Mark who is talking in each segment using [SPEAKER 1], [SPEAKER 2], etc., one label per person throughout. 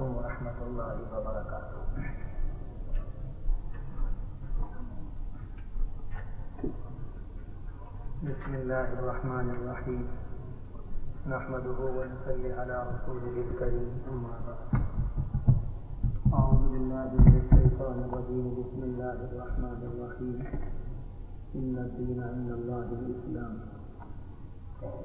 [SPEAKER 1] عليكم ورحمة الله وبركاته. بسم الله الرحمن الرحيم. نحمده ونصلي على رسوله الكريم. أما بعد. أعوذ بالله من الشيطان الرجيم. بسم الله الرحمن الرحيم. إن الدين عند الله الإسلام.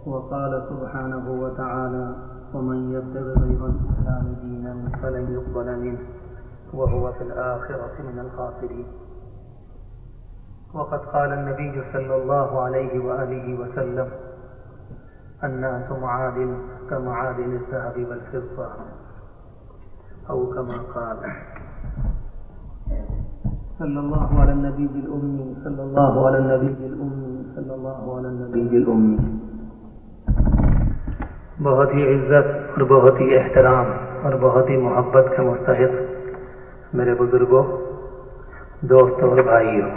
[SPEAKER 1] وقال سبحانه وتعالى ومن يبتغ غير الإسلام دينا فلن يقبل منه وهو في الآخرة من الخاسرين. وقد قال النبي صلى الله عليه وآله وسلم الناس معادن كمعادن الذهب والفضة أو كما قال صلى الله على النبي الأمي صلى الله على النبي الأمي صلى الله على النبي الأمي. بہت ہی عزت اور بہت ہی احترام اور بہت ہی محبت کے مستحق میرے بزرگوں، دوستوں اور بھائیوں۔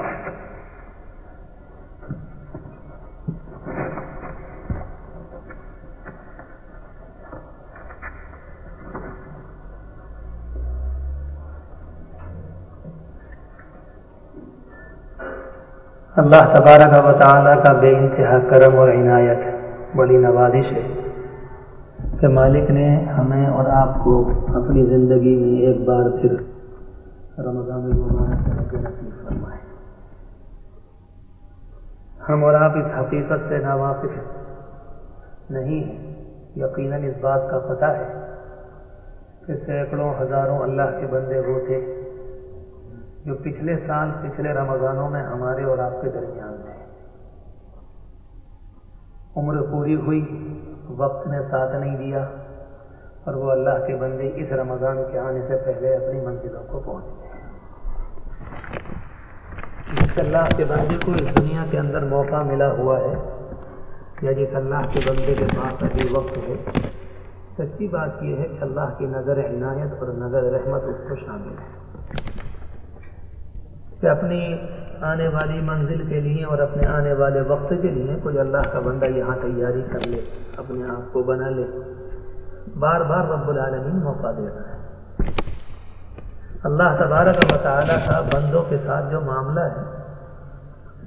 [SPEAKER 1] اللہ تبارک و تعالیٰ کا بے انتہا کرم اور عنایت بڑی نوازش ہے۔ کہ مالک نے ہمیں اور آپ کو اپنی زندگی میں ایک بار پھر رمضان المبارک نصیب فرمائے۔ ہم اور آپ اس حقیقت سے ناواقف نہیں ہیں یقیناً اس بات کا پتہ ہے کہ سینکڑوں ہزاروں اللہ کے بندے وہ تھے جو پچھلے سال، پچھلے رمضانوں میں ہمارے اور آپ کے درمیان تھے۔ عمر پوری ہوئی، وقت نے ساتھ نہیں دیا، اور وہ اللہ کے بندے اس رمضان کے آنے سے پہلے اپنی منزلوں کو پہنچ گئے۔ جس اللہ کے بندے کو اس دنیا کے اندر موقع ملا ہوا ہے، یا جس اللہ کے بندے کے پاس ابھی وقت ہے، سچی بات یہ ہے کہ اللہ کی نظر عنایت اور نظر رحمت اس کو شامل ہے۔ کہ اپنی آنے والی منزل کے لیے اور اپنے آنے والے وقت کے لیے کوئی اللہ کا بندہ یہاں تیاری کر لے، اپنے آپ کو بنا لے۔ بار بار رب العالمین موقع دے رہا ہے۔ اللہ تبارک و تعالیٰ کا بندوں کے ساتھ جو معاملہ ہے،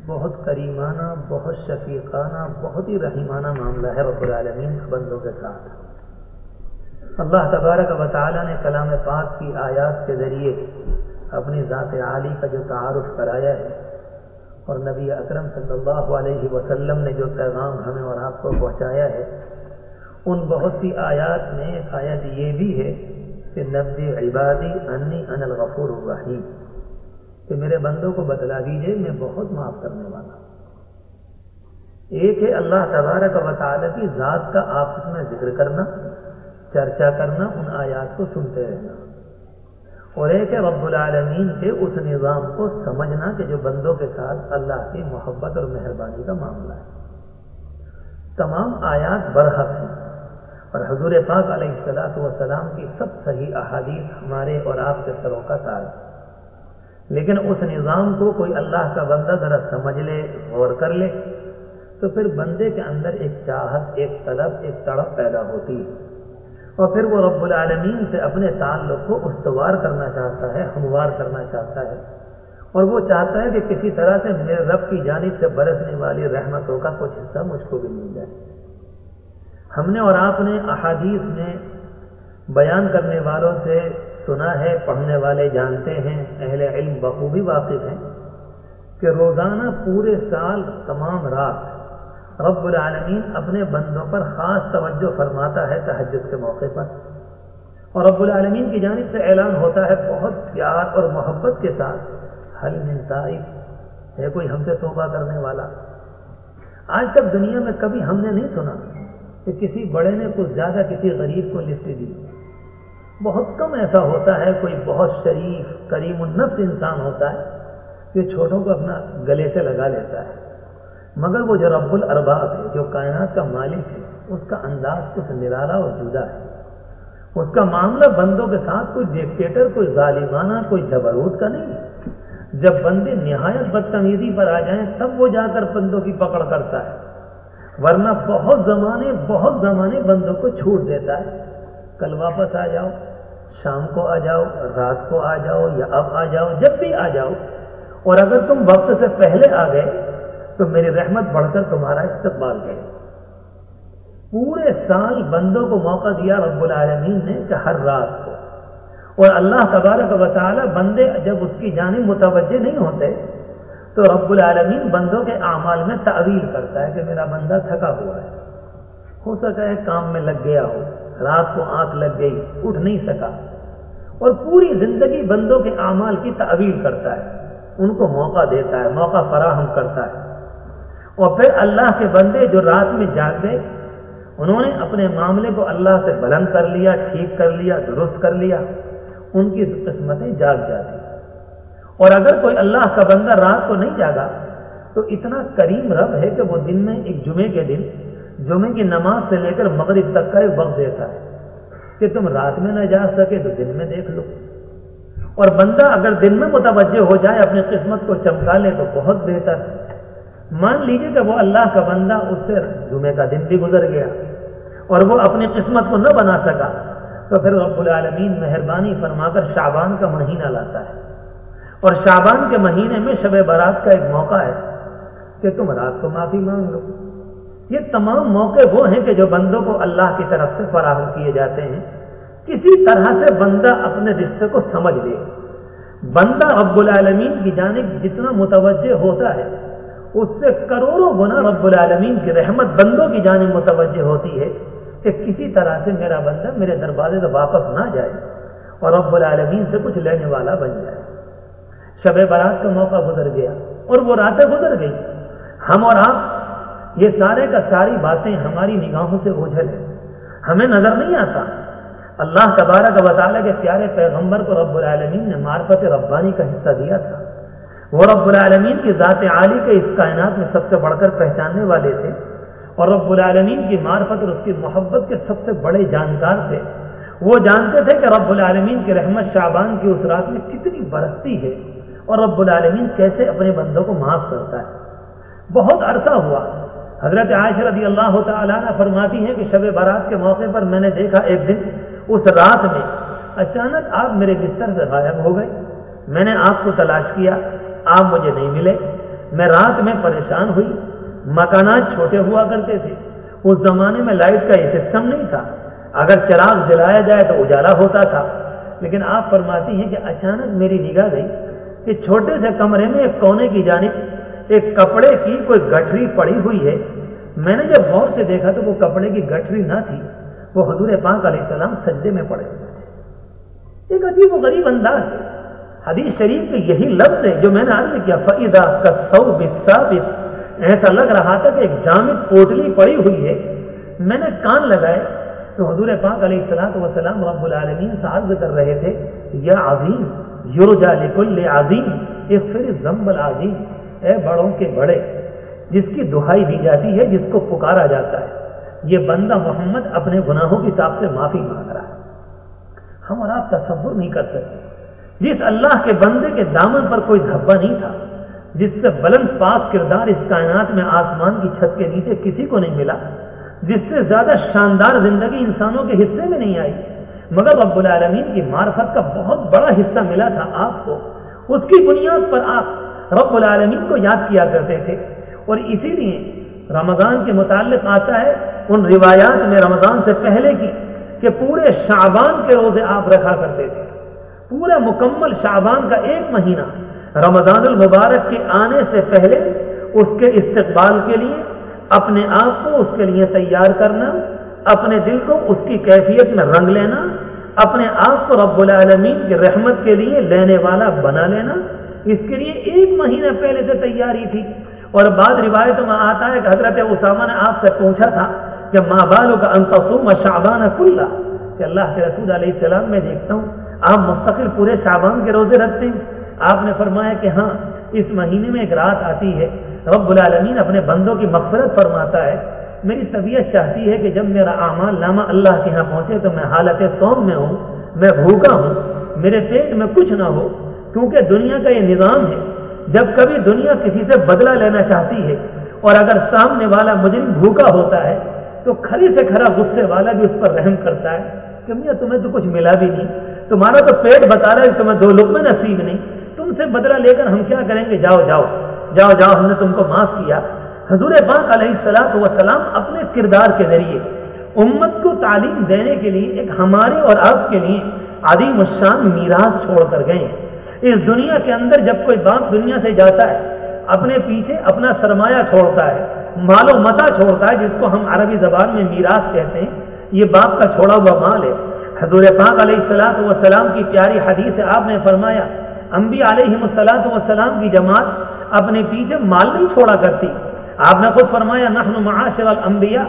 [SPEAKER 1] بہت کریمانہ، بہت شفیقانہ، بہت ہی رحیمانہ معاملہ ہے رب العالمین بندوں کے ساتھ۔ اللہ تبارک و تعالیٰ نے کلام پاک کی آیات کے ذریعے اپنی ذات عالی کا جو تعارف کرایا ہے اور نبی اکرم صلی اللہ علیہ وسلم نے جو پیغام ہمیں اور آپ کو پہنچایا ہے، ان بہت سی آیات میں ایک آیت یہ بھی ہے کہ نبی عبادی انی ان الغفور الرحیم۔ کہ میرے بندوں کو بتلا دیجیے میں بہت معاف کرنے والا ایک ہے اللہ تبارک و تعالیٰ کی ذات کا آپس میں ذکر کرنا، چرچا کرنا، ان آیات کو سنتے رہنا۔ اور ایک ہے رب العالمین کے اس نظام کو سمجھنا کہ جو بندوں کے ساتھ اللہ کی محبت اور مہربانی کا معاملہ ہے۔ تمام آیات برحق ہیں۔ اور حضور پاک علیہ السلاۃ والسلام کی سب صحیح احادیث ہمارے اور آپ کے سروں کا تاج لیکن اس نظام کو کوئی اللہ کا بندہ ذرا سمجھ لے، غور کر لے، تو پھر بندے کے اندر ایک چاہت، ایک طلب، ایک تڑپ پیدا ہوتی ہے۔ اور پھر وہ رب العالمین سے اپنے تعلق کو استوار کرنا چاہتا ہے ہموار کرنا چاہتا ہے۔ اور وہ چاہتا ہے کہ کسی طرح سے میرے رب کی جانب سے برسنے والی رحمتوں کا کچھ حصہ مجھ کو بھی مل جائے۔ ہم نے اور آپ نے احادیث میں بیان کرنے والوں سے سنا ہے، پڑھنے والے جانتے ہیں، اہل علم بخوبی واقف ہیں کہ روزانہ پورے سال تمام رات رب العالمین اپنے بندوں پر خاص توجہ فرماتا ہے تہجد کے موقع پر۔ اور رب العالمین کی جانب سے اعلان ہوتا ہے بہت پیار اور محبت کے ساتھ۔ حل ملتا ہے کوئی ہم سے توبہ کرنے والا۔ آج تک دنیا میں کبھی ہم نے نہیں سنا کہ کسی بڑے نے کچھ زیادہ کسی غریب کو لفٹ دی۔ بہت کم ایسا ہوتا ہے، کوئی بہت شریف، کریم النفس انسان ہوتا ہے جو چھوٹوں کو اپنا گلے سے لگا لیتا ہے۔ مگر وہ جو رب الارباب ہے، جو کائنات کا مالک ہے، اس کا انداز کچھ نرالا اور جدا ہے۔ اس کا معاملہ بندوں کے ساتھ کوئی ڈکٹیٹر کوئی ظالمانہ، کوئی جبروت کا نہیں ہے۔ جب بندے نہایت بدتمیزی پر آ جائیں، تب وہ جا کر بندوں کی پکڑ کرتا ہے۔ ورنہ بہت زمانے بہت زمانے بندوں کو چھوٹ دیتا ہے۔ کل واپس آ جاؤ، شام کو آ جاؤ، رات کو آ جاؤ یا اب آ جاؤ، جب بھی آ جاؤ۔ اور اگر تم وقت سے پہلے آ گئے تو میری رحمت بڑھ کر تمہارا استقبال کرے۔ پورے سال بندوں کو موقع دیا رب العالمین نے کہ ہر رات کو۔ اور اللہ تبارک و تعالی بندے جب اس کی جانب متوجہ نہیں ہوتے، تو رب العالمین بندوں کے اعمال میں تعویل کرتا ہے کہ میرا بندہ تھکا ہوا ہے۔ ہو سکا ہے کام میں لگ گیا ہو، رات کو آنکھ لگ گئی، اٹھ نہیں سکا۔ اور پوری زندگی بندوں کے اعمال کی تعویل کرتا ہے۔ ان کو موقع دیتا ہے، موقع فراہم کرتا ہے۔ اور پھر اللہ کے بندے جو رات میں جاگ گئے انہوں نے اپنے معاملے کو اللہ سے بلند کر لیا، ٹھیک کر لیا، درست کر لیا، ان کی قسمتیں جاگ جاتی۔ اور اگر کوئی اللہ کا بندہ رات کو نہیں جاگا، تو اتنا کریم رب ہے کہ وہ دن میں ایک جمعے کے دن، جمعے کی نماز سے لے کر مغرب تک کا ایک وقت دیتا ہے کہ تم رات میں نہ جا سکے تو دن میں دیکھ لو۔ اور بندہ اگر دن میں متوجہ ہو جائے، اپنی قسمت کو چمکا لے تو بہت بہتر۔ مان لیجیے کہ وہ اللہ کا بندہ اس سے جمعے کا دن بھی گزر گیا اور وہ اپنی قسمت کو نہ بنا سکا، تو پھر رب العالمین مہربانی فرما کر شابان کا مہینہ لاتا ہے۔ اور شابان کے مہینے میں شب برات کا ایک موقع ہے کہ تم رات کو معافی مانگ لو۔ یہ تمام موقع وہ ہیں کہ جو بندوں کو اللہ کی طرف سے فراہم کیے جاتے ہیں۔ کسی طرح سے بندہ اپنے رشتے کو سمجھ لے۔ بندہ رب العالمین کی جانب جتنا متوجہ ہوتا ہے اس سے کروڑوں گنا رب العالمین کی رحمت بندوں کی جانب متوجہ ہوتی ہے کہ کسی طرح سے میرا بندہ میرے دروازے سے واپس نہ جائے اور رب العالمین سے کچھ لینے والا بن جائے۔ شب برات کا موقع گزر گیا اور وہ راتیں گزر گئی ہم اور آپ، یہ سارے کا ساری باتیں ہماری نگاہوں سے اوجھل ہیں۔ ہمیں نظر نہیں آتا۔ اللہ تبارک کا بطالہ کے پیارے پیغمبر کو رب العالمین نے معرفت ربانی کا حصہ دیا تھا۔ وہ رب العالمین کی ذات عالی کے اس کائنات میں سب سے بڑھ کر پہچاننے والے تھے اور رب العالمین کی معرفت اور اس کی محبت کے سب سے بڑے جانکار تھے۔ وہ جانتے تھے کہ رب العالمین کی رحمت شعبان کی اس رات میں کتنی برستی ہے اور رب العالمین کیسے اپنے بندوں کو معاف کرتا ہے۔ بہت عرصہ ہوا۔ حضرت عائش رضی اللہ تعالیٰ نے فرماتی ہیں کہ شب برات کے موقع پر میں نے دیکھا ایک دن اس رات میں اچانک آپ میرے بستر سے غائب ہو گئے۔ میں نے آپ کو تلاش کیا۔ آپ مجھے نہیں ملے۔ میں رات میں پریشان ہوئی۔ مکانات چھوٹے ہوا کرتے تھے۔ اس زمانے میں لائٹ کا یہ سسٹم نہیں تھا۔ اگر چراغ جلایا جائے تو اجالا ہوتا تھا۔ لیکن آپ فرماتی ہیں کہ اچانک میری نگاہ گئی کہ چھوٹے سے کمرے میں ایک کونے کی جانب ایک کپڑے کی کوئی گٹھری پڑی ہوئی ہے۔ میں نے جب غور سے دیکھا تو وہ کپڑے کی گٹھری نہ تھی۔ وہ حضور پاک علیہ السلام سجدے میں پڑے ہوئے تھے۔ ایک عجیب و غریب انداز ہے۔ حدیث شریف کے یہی لفظ ہے جو میں نے عرض کیا فعدہ کا سو ثابت ایسا لگ رہا تھا کہ ایک جامد پوٹلی پڑی ہوئی ہے۔ میں نے کان لگائے تو حضور پاک علیہ السلاط وسلام رب العالمین سے عرض کر رہے تھے، یا عظیم یورجا لکل عظیم یہ پھر زمبل عظیم اے بڑوں کے بڑے، جس کی دہائی دی جاتی ہے، جس کو پکارا جاتا ہے۔ یہ بندہ محمد اپنے گناہوں کی تاب سے معافی مانگ رہا ہے۔ ہم اور آپ تصور نہیں کر سکتے۔ جس اللہ کے بندے کے دامن پر کوئی دھبا نہیں تھا، جس سے بلند پاک کردار اس کائنات میں آسمان کی چھت کے نیچے کسی کو نہیں ملا، جس سے زیادہ شاندار زندگی انسانوں کے حصے میں نہیں آئی۔ مگر رب العالمین کی معرفت کا بہت بڑا حصہ ملا تھا آپ کو۔ اس کی بنیاد پر آپ رب العالمین کو یاد کیا کرتے تھے۔ اور اسی لیے رمضان کے متعلق آتا ہے ان روایات میں رمضان سے پہلے کی کہ پورے شعبان کے روزے آپ رکھا کرتے تھے۔ پورا مکمل شعبان کا ایک مہینہ رمضان المبارک کے آنے سے پہلے اس کے استقبال کے لیے، اپنے آپ کو اس کے لیے تیار کرنا، اپنے دل کو اس کی کیفیت میں رنگ لینا، اپنے آپ کو رب العالمین کی رحمت کے لیے لینے والا بنا لینا، اس کے لیے ایک مہینہ پہلے سے تیاری تھی۔ اور بعد روایتوں میں آتا ہے کہ حضرت اسامہ نے آپ سے پوچھا تھا کہ ماں بالوں کا انتسوم شعبان کھلا کہ اللہ کے رسول علیہ السلام میں دیکھتا ہوں۔ آپ مستقل پورے شعبان کے روزے رکھتے ہیں۔ آپ نے فرمایا کہ ہاں اس مہینے میں ایک رات آتی ہے۔ رب العالمین اپنے بندوں کی مغفرت فرماتا ہے۔ میری طبیعت چاہتی ہے کہ جب میرا اعمال نامہ اللہ کے یہاں پہنچے تو میں حالت سوم میں ہوں، میں بھوکا ہوں، میرے پیٹ میں کچھ نہ ہو۔ کیونکہ دنیا کا یہ نظام ہے، جب کبھی دنیا کسی سے بدلہ لینا چاہتی ہے اور اگر سامنے والا مجرم بھوکا ہوتا ہے، تو کھری سے کھرا غصے والا بھی اس پر رحم کرتا ہے کہ میاں، تمہیں تو کچھ ملا بھی نہیں۔ تمہارا تو پیٹ بتا رہا ہے تمہیں دو لوگ میں نصیب نہیں۔ تم سے بدلہ لے کر ہم کیا کریں گے؟ جاؤ جاؤ۔ جاؤ جاؤ، ہم نے تم کو معاف کیا۔ حضور پاک علیہ السلاط وسلام اپنے کردار کے ذریعے امت کو تعلیم دینے کے لیے ایک ہمارے اور آپ کے لیے عدیم الشان میراث چھوڑ کر گئے۔ ہیں اس دنیا کے اندر جب کوئی باپ دنیا سے جاتا ہے، اپنے پیچھے اپنا سرمایہ چھوڑتا ہے، مال و متا چھوڑتا ہے، جس کو ہم عربی زبان میں میراث کہتے ہیں، یہ باپ کا چھوڑا ہوا مال ہے۔ حضور پاک علیہ السلاط وسلام کی پیاری حدیث ہے آپ نے فرمایا، انبیاء علیہ السلاط وسلام کی جماعت اپنے پیچھے مال نہیں چھوڑا کرتی۔ آپ نے خود فرمایا، نحن معاشر الانبیاء۔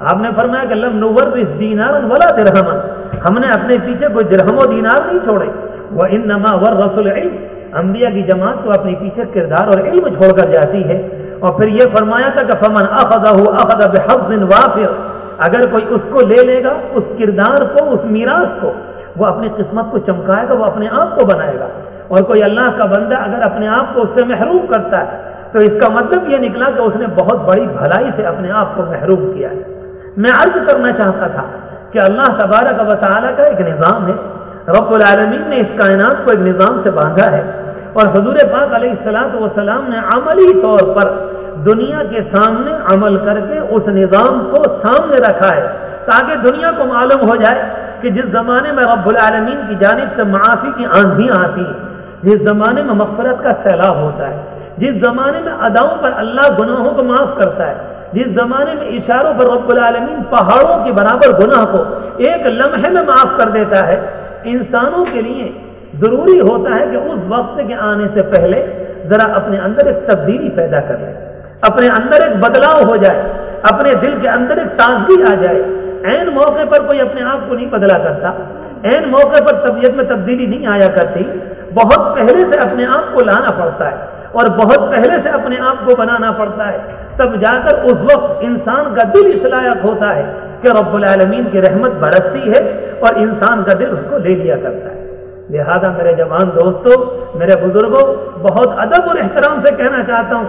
[SPEAKER 1] آپ نے فرمایا کہ لم نورث دینار ولا درہما۔ ہم نے اپنے پیچھے کوئی درہم و دینار نہیں چھوڑے۔ وہ انما ورث العلم۔ انبیاء کی جماعت تو اپنے پیچھے کردار اور علم چھوڑ کر جاتی ہے۔ اور پھر یہ فرمایا تھا کہ فمن اخذہ اخذ بحظ وافر۔ اگر کوئی اس کو لے لے گا، اس کردار کو، اس میراث کو، وہ اپنی قسمت کو چمکائے گا، وہ اپنے آپ کو بنائے گا۔ اور کوئی اللہ کا بندہ اگر اپنے آپ کو اس سے محروم کرتا ہے، تو اس کا مطلب یہ نکلا کہ اس نے بہت بڑی بھلائی سے اپنے آپ کو محروم کیا ہے۔ میں عرض کرنا چاہتا تھا کہ اللہ تبارک و تعالیٰ کا ایک نظام ہے۔ رب العالمین نے اس کائنات کو ایک نظام سے باندھا ہے۔ اور حضور پاک علیہ السلاط وسلام نے عملی طور پر دنیا کے سامنے عمل کر کے اس نظام کو سامنے رکھا ہے تاکہ دنیا کو معلوم ہو جائے کہ جس زمانے میں رب العالمین کی جانب سے معافی کی آندھیاں آتی ہیں جس زمانے میں مغفرت کا سیلاب ہوتا ہے، جس زمانے میں اداؤں پر اللہ گناہوں کو معاف کرتا ہے، جس زمانے میں اشاروں پر رب العالمین پہاڑوں کے برابر گناہ کو ایک لمحے میں معاف کر دیتا ہے، انسانوں کے لیے ضروری ہوتا ہے کہ اس وقت کے آنے سے پہلے ذرا اپنے اندر ایک تبدیلی پیدا کر لیں اپنے اندر ایک بدلاؤ ہو جائے، اپنے دل کے اندر ایک تازگی آ جائے۔ این موقع پر کوئی اپنے آپ کو نہیں بدلا کرتا۔ این موقع پر طبیعت میں تبدیلی نہیں آیا کرتی۔ بہت پہلے سے اپنے آپ کو لانا پڑتا ہے اور بہت پہلے سے اپنے آپ کو بنانا پڑتا ہے۔ تب جا کر اس وقت انسان کا دل اس لائق ہوتا ہے کہ رب العالمین کی رحمت برستی ہے اور انسان کا دل اس کو لے لیا کرتا ہے۔ لہذا میرے جوان دوستوں میرے بزرگوں بہت ادب اور احترام سے کہنا چاہتا ہوں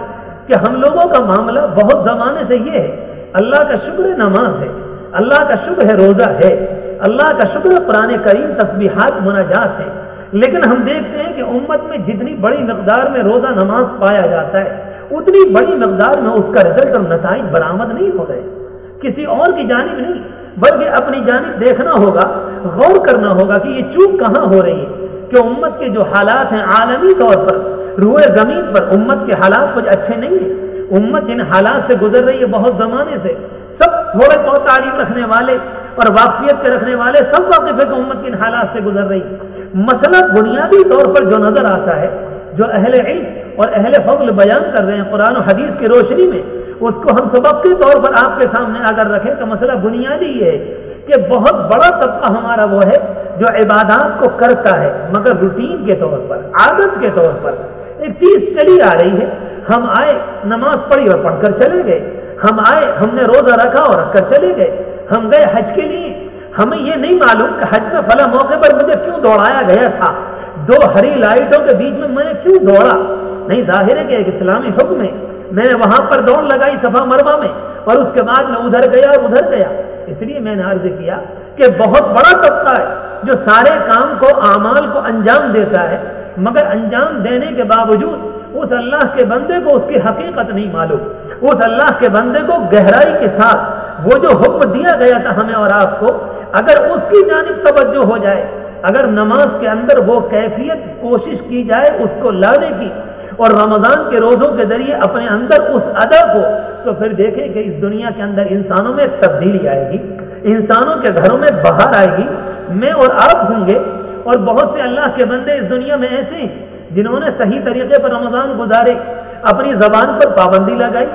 [SPEAKER 1] کہ ہم لوگوں کا معاملہ بہت زمانے سے یہ ہے، اللہ کا شکر نماز ہے، اللہ کا شکر ہے روزہ ہے، اللہ کا شکر پرانے کریم تسبیحات مناجات ہے لیکن ہم دیکھتے ہیں کہ امت میں جتنی بڑی مقدار میں روزہ نماز پایا جاتا ہے، اتنی بڑی مقدار میں اس کا رزلٹ اور نتائج برآمد نہیں ہو رہے۔ کسی اور کی جانب نہیں، بلکہ اپنی جانب دیکھنا ہوگا، غور کرنا ہوگا کہ یہ چوک کہاں ہو رہی ہے۔ کہ امت کے جو حالات ہیں عالمی طور پر، روئے زمین پر امت کے حالات کچھ اچھے نہیں ہیں۔ امت جن حالات سے گزر رہی ہے بہت زمانے سے۔ سب تھوڑے بہت تعلیم رکھنے والے اور واقفیت کے رکھنے والے سب واقف ہے کہ امت کن حالات سے گزر رہی ہے مسئلہ بنیادی طور پر جو نظر آتا ہے، جو اہل علم اور اہل فضل بیان کر رہے ہیں قرآن و حدیث کی روشنی میں، اس کو ہم سبق کے طور پر آپ کے سامنے اگر رکھیں تو مسئلہ بنیادی یہ ہے۔ کہ بہت بڑا طبقہ ہمارا وہ ہے جو عبادات کو کرتا ہے، مگر روٹین کے طور پر، عادت کے طور پر۔ ایک چیز چلی آ رہی ہے، ہم آئے، نماز پڑھی اور پڑھ کر چلے گئے۔ ہم آئے، ہم نے روزہ رکھا اور رکھ کر چلے گئے۔ ہم گئے حج کے لیے۔ ہمیں یہ نہیں معلوم کہ حج میں فلاں موقع پر مجھے کیوں دوڑایا گیا تھا۔ دو ہری لائٹوں کے بیچ میں میں نے کیوں دوڑا؟ نہیں، ظاہر ہے کہ ایک اسلامی حکم ہے۔ میں نے وہاں پر دوڑ لگائی صفا مروا میں اور اس کے بعد میں ادھر گیا اور ادھر گیا۔ اس لیے میں نے عرض کیا کہ بہت بڑا طبقہ ہے جو سارے کام کو، اعمال کو انجام دیتا ہے، مگر انجام دینے کے باوجود اس اللہ کے بندے کو اس کی حقیقت نہیں معلوم۔ اس اللہ کے بندے کو گہرائی کے ساتھ وہ جو حکم دیا گیا تھا ہمیں اور آپ کو، اگر اس کی جانب توجہ ہو جائے، اگر نماز کے اندر وہ کیفیت کوشش کی جائے اس کو لانے کی اور رمضان کے روزوں کے ذریعے اپنے اندر اس ادا کو تو پھر دیکھیں کہ اس دنیا کے اندر انسانوں میں تبدیلی آئے گی، انسانوں کے گھروں میں باہر آئے گی، میں اور آپ ہوں گے، اور بہت سے اللہ کے بندے اس دنیا میں ایسے ہیں جنہوں نے صحیح طریقے پر رمضان گزارے، اپنی زبان پر پابندی لگائی،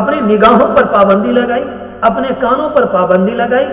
[SPEAKER 1] اپنی نگاہوں پر پابندی لگائی، اپنے کانوں پر پابندی لگائی۔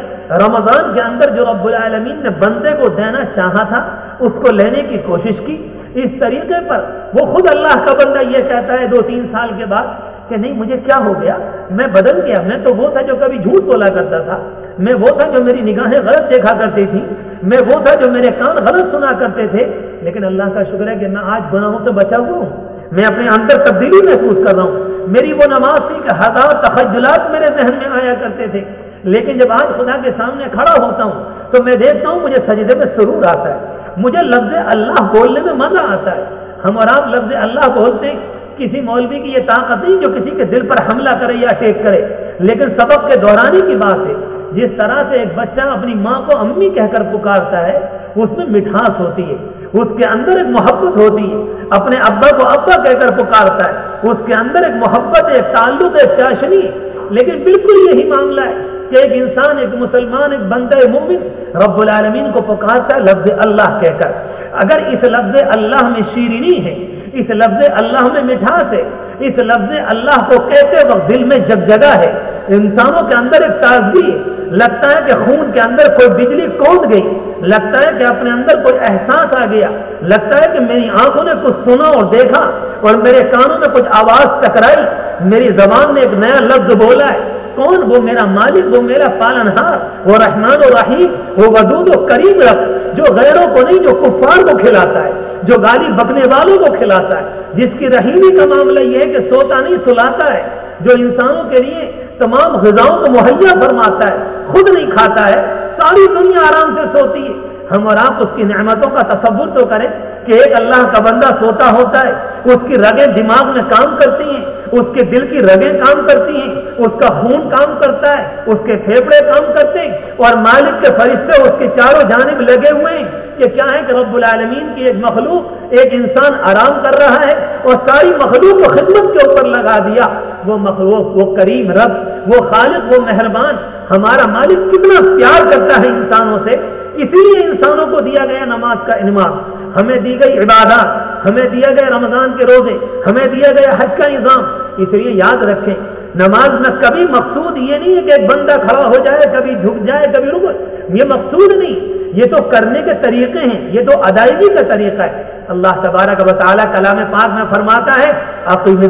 [SPEAKER 1] رمضان کے اندر جو رب العالمین نے بندے کو دینا چاہا تھا اس کو لینے کی کوشش کی۔ اس طریقے پر وہ خود اللہ کا بندہ یہ کہتا ہے دو تین سال کے بعد کہ نہیں، مجھے کیا ہو گیا؟ میں بدل گیا۔ میں تو وہ تھا جو کبھی جھوٹ بولا کرتا تھا۔ میں وہ تھا جو میری نگاہیں غلط دیکھا کرتی تھی۔ میں وہ تھا جو میرے کان غلط سنا کرتے تھے۔ لیکن اللہ کا شکر ہے کہ میں آج گناہوں سے بچا ہوا ہوں۔ میں اپنے اندر تبدیلی محسوس کر رہا ہوں۔ میری وہ نماز تھی کہ ہزار تخجلات میرے ذہن میں آیا کرتے تھے۔ لیکن جب آج خدا کے سامنے کھڑا ہوتا ہوں تو میں دیکھتا ہوں مجھے سجدے میں سرور آتا ہے۔ مجھے لفظ اللہ بولنے میں مزہ آتا ہے۔ ہم اور آپ لفظ اللہ بولتے ہیں۔ کسی مولوی کی یہ طاقت نہیں جو کسی کے دل پر حملہ کرے یا اٹیک کرے۔ لیکن سبق کے دورانی کی بات ہے۔ جس طرح سے ایک بچہ اپنی ماں کو امی کہہ کر پکارتا ہے، اس میں مٹھاس ہوتی ہے۔ اس کے اندر ایک محبت ہوتی ہے۔ اپنے ابا کو ابا کہہ کر پکارتا ہے۔ اس کے اندر ایک محبت، ایک تعلق، ایک چاشنی۔ لیکن بالکل یہی معاملہ ہے۔ کہ ایک انسان، ایک مسلمان، ایک بندہ مومن رب العالمین کو پکارتا ہے، لفظ اللہ کہہ کر۔ اگر اس لفظ اللہ میں شیرینی ہے، اس لفظ اللہ میں مٹھاس ہے، اس لفظ اللہ کو کہتے وقت دل میں جگ جگہ ہے، انسانوں کے اندر ایک تازگی ہے۔ لگتا ہے کہ خون کے اندر کوئی بجلی کود گئی، لگتا ہے کہ اپنے اندر کوئی احساس آ گیا، لگتا ہے کہ میری آنکھوں نے کچھ سنا اور دیکھا اور میرے کانوں میں کچھ آواز ٹکرائی۔ میری زبان نے ایک نیا لفظ بولا ہے۔ کون وہ میرا مالک، وہ میرا پالن ہار وہ رحمان و رحیم، وہ ودود و کریم رب جو غیروں کو نہیں، جو کفار کو کھلاتا ہے، جو گالی بکنے والوں کو کھلاتا ہے۔ جس کی رحیمی کا معاملہ یہ ہے کہ سوتا نہیں، سلاتا ہے، جو انسانوں کے لیے تمام غذاؤں کو مہیا فرماتا ہے، خود نہیں کھاتا ہے، ساری دنیا آرام سے سوتی ہے۔ ہم اور آپ اس کی نعمتوں کا تصور تو کریں کہ ایک اللہ کا بندہ سوتا ہوتا ہے، اس کی رگیں دماغ میں کام کرتی ہیں اس کے دل کی رگیں کام کرتی ہیں، اس کا خون کام کرتا ہے، اس کے پھیپڑے کام کرتے ہیں، اور مالک کے فرشتے اس کے چاروں جانب لگے ہوئے ہیں۔ کہ کیا ہے کہ رب العالمین کی ایک مخلوق، ایک انسان آرام کر رہا ہے اور ساری مخلوق کو خدمت کے اوپر لگا دیا۔ وہ مخلوق، وہ کریم رب، وہ خالق، وہ مہربان۔ ہمارا مالک کتنا پیار کرتا ہے انسانوں سے۔ اسی لیے انسانوں کو دیا گیا نماز کا انعام۔ ہمیں دی گئی عبادات، ہمیں دیا گیا رمضان کے روزے، ہمیں دیا گیا حج کا نظام۔ اس لیے یاد رکھیں، نماز میں کبھی مقصود یہ نہیں ہے کہ ایک بندہ کھڑا ہو جائے، کبھی جھک جائے، کبھی رک یہ مقصود نہیں۔ یہ تو کرنے کے طریقے ہیں، یہ تو ادائیگی کا طریقہ ہے۔ اللہ تبارک و تعالیٰ کلام پاک میں فرماتا ہے عقیم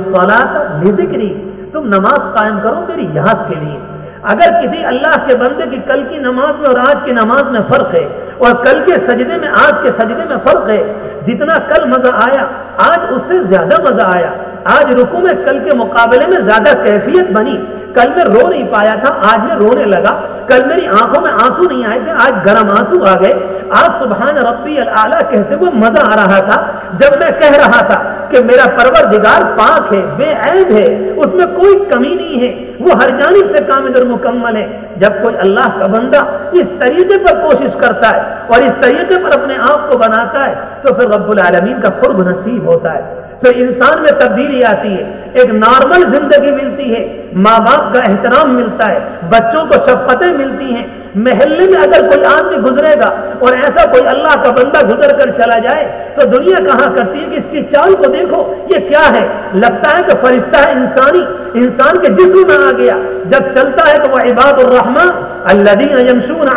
[SPEAKER 1] ذکری تم نماز قائم کرو میری یاد کے لیے۔ اگر کسی اللہ کے بندے کی کل کی نماز میں اور آج کی نماز میں فرق ہے اور کل کے سجدے میں، آج کے سجدے میں فرق ہے۔ جتنا کل مزہ آیا، آج اس سے زیادہ مزہ آیا۔ آج رکو میں کل کے مقابلے میں زیادہ کیفیت بنی۔ کل میں رو نہیں پایا تھا، آج میں رونے لگا۔ کل میری آنکھوں میں آنسو نہیں آئے تھے، آج گرم آنسو آ گئے۔ آج سبحان ربی العلیٰ کہتے ہوئے مزہ آ رہا تھا۔ جب میں کہہ رہا تھا کہ میرا پروردگار پاک ہے، بے عیب ہے، اس میں کوئی کمی نہیں ہے۔ وہ ہر جانب سے کامل اور مکمل ہے۔ جب کوئی اللہ کا بندہ اس طریقے پر کوشش کرتا ہے اور اس طریقے پر اپنے آپ کو بناتا ہے، تو پھر رب العالمین کا قرب نصیب ہوتا ہے۔ پھر انسان میں تبدیلی آتی ہے، ایک نارمل زندگی ملتی ہے، ماں باپ کا احترام ملتا ہے، بچوں کو شفقتیں ملتی ہیں محلے میں اگر کوئی آدمی گزرے گا اور ایسا کوئی اللہ کا بندہ گزر کر چلا جائے تو دنیا کہاں کرتی ہے کہ اس کی چال کو دیکھو، یہ کیا ہے؟ لگتا ہے کہ فرشتہ ہے انسانی، انسان کے جسم میں آ گیا۔ جب چلتا ہے تو وہ عباد الرحمان اللہ یمشون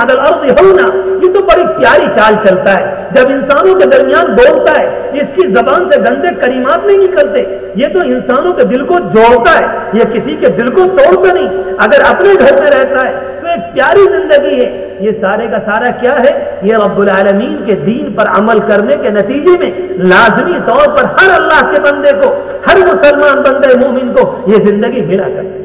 [SPEAKER 1] ہونا یہ تو بڑی پیاری چال چلتا ہے۔ جب انسانوں کے درمیان بولتا ہے اس کی زبان سے گندے کریمات نہیں نکلتے۔ یہ تو انسانوں کے دل کو جوڑتا ہے۔ یہ کسی کے دل کو توڑتا نہیں۔ اگر اپنے گھر میں رہتا ہے پیاری زندگی ہے۔ یہ سارے کا سارا کیا ہے؟ یہ رب العالمین کے دین پر عمل کرنے کے نتیجے میں لازمی طور پر ہر اللہ کے بندے کو، ہر مسلمان بندے مومن کو یہ زندگی ملا کرتی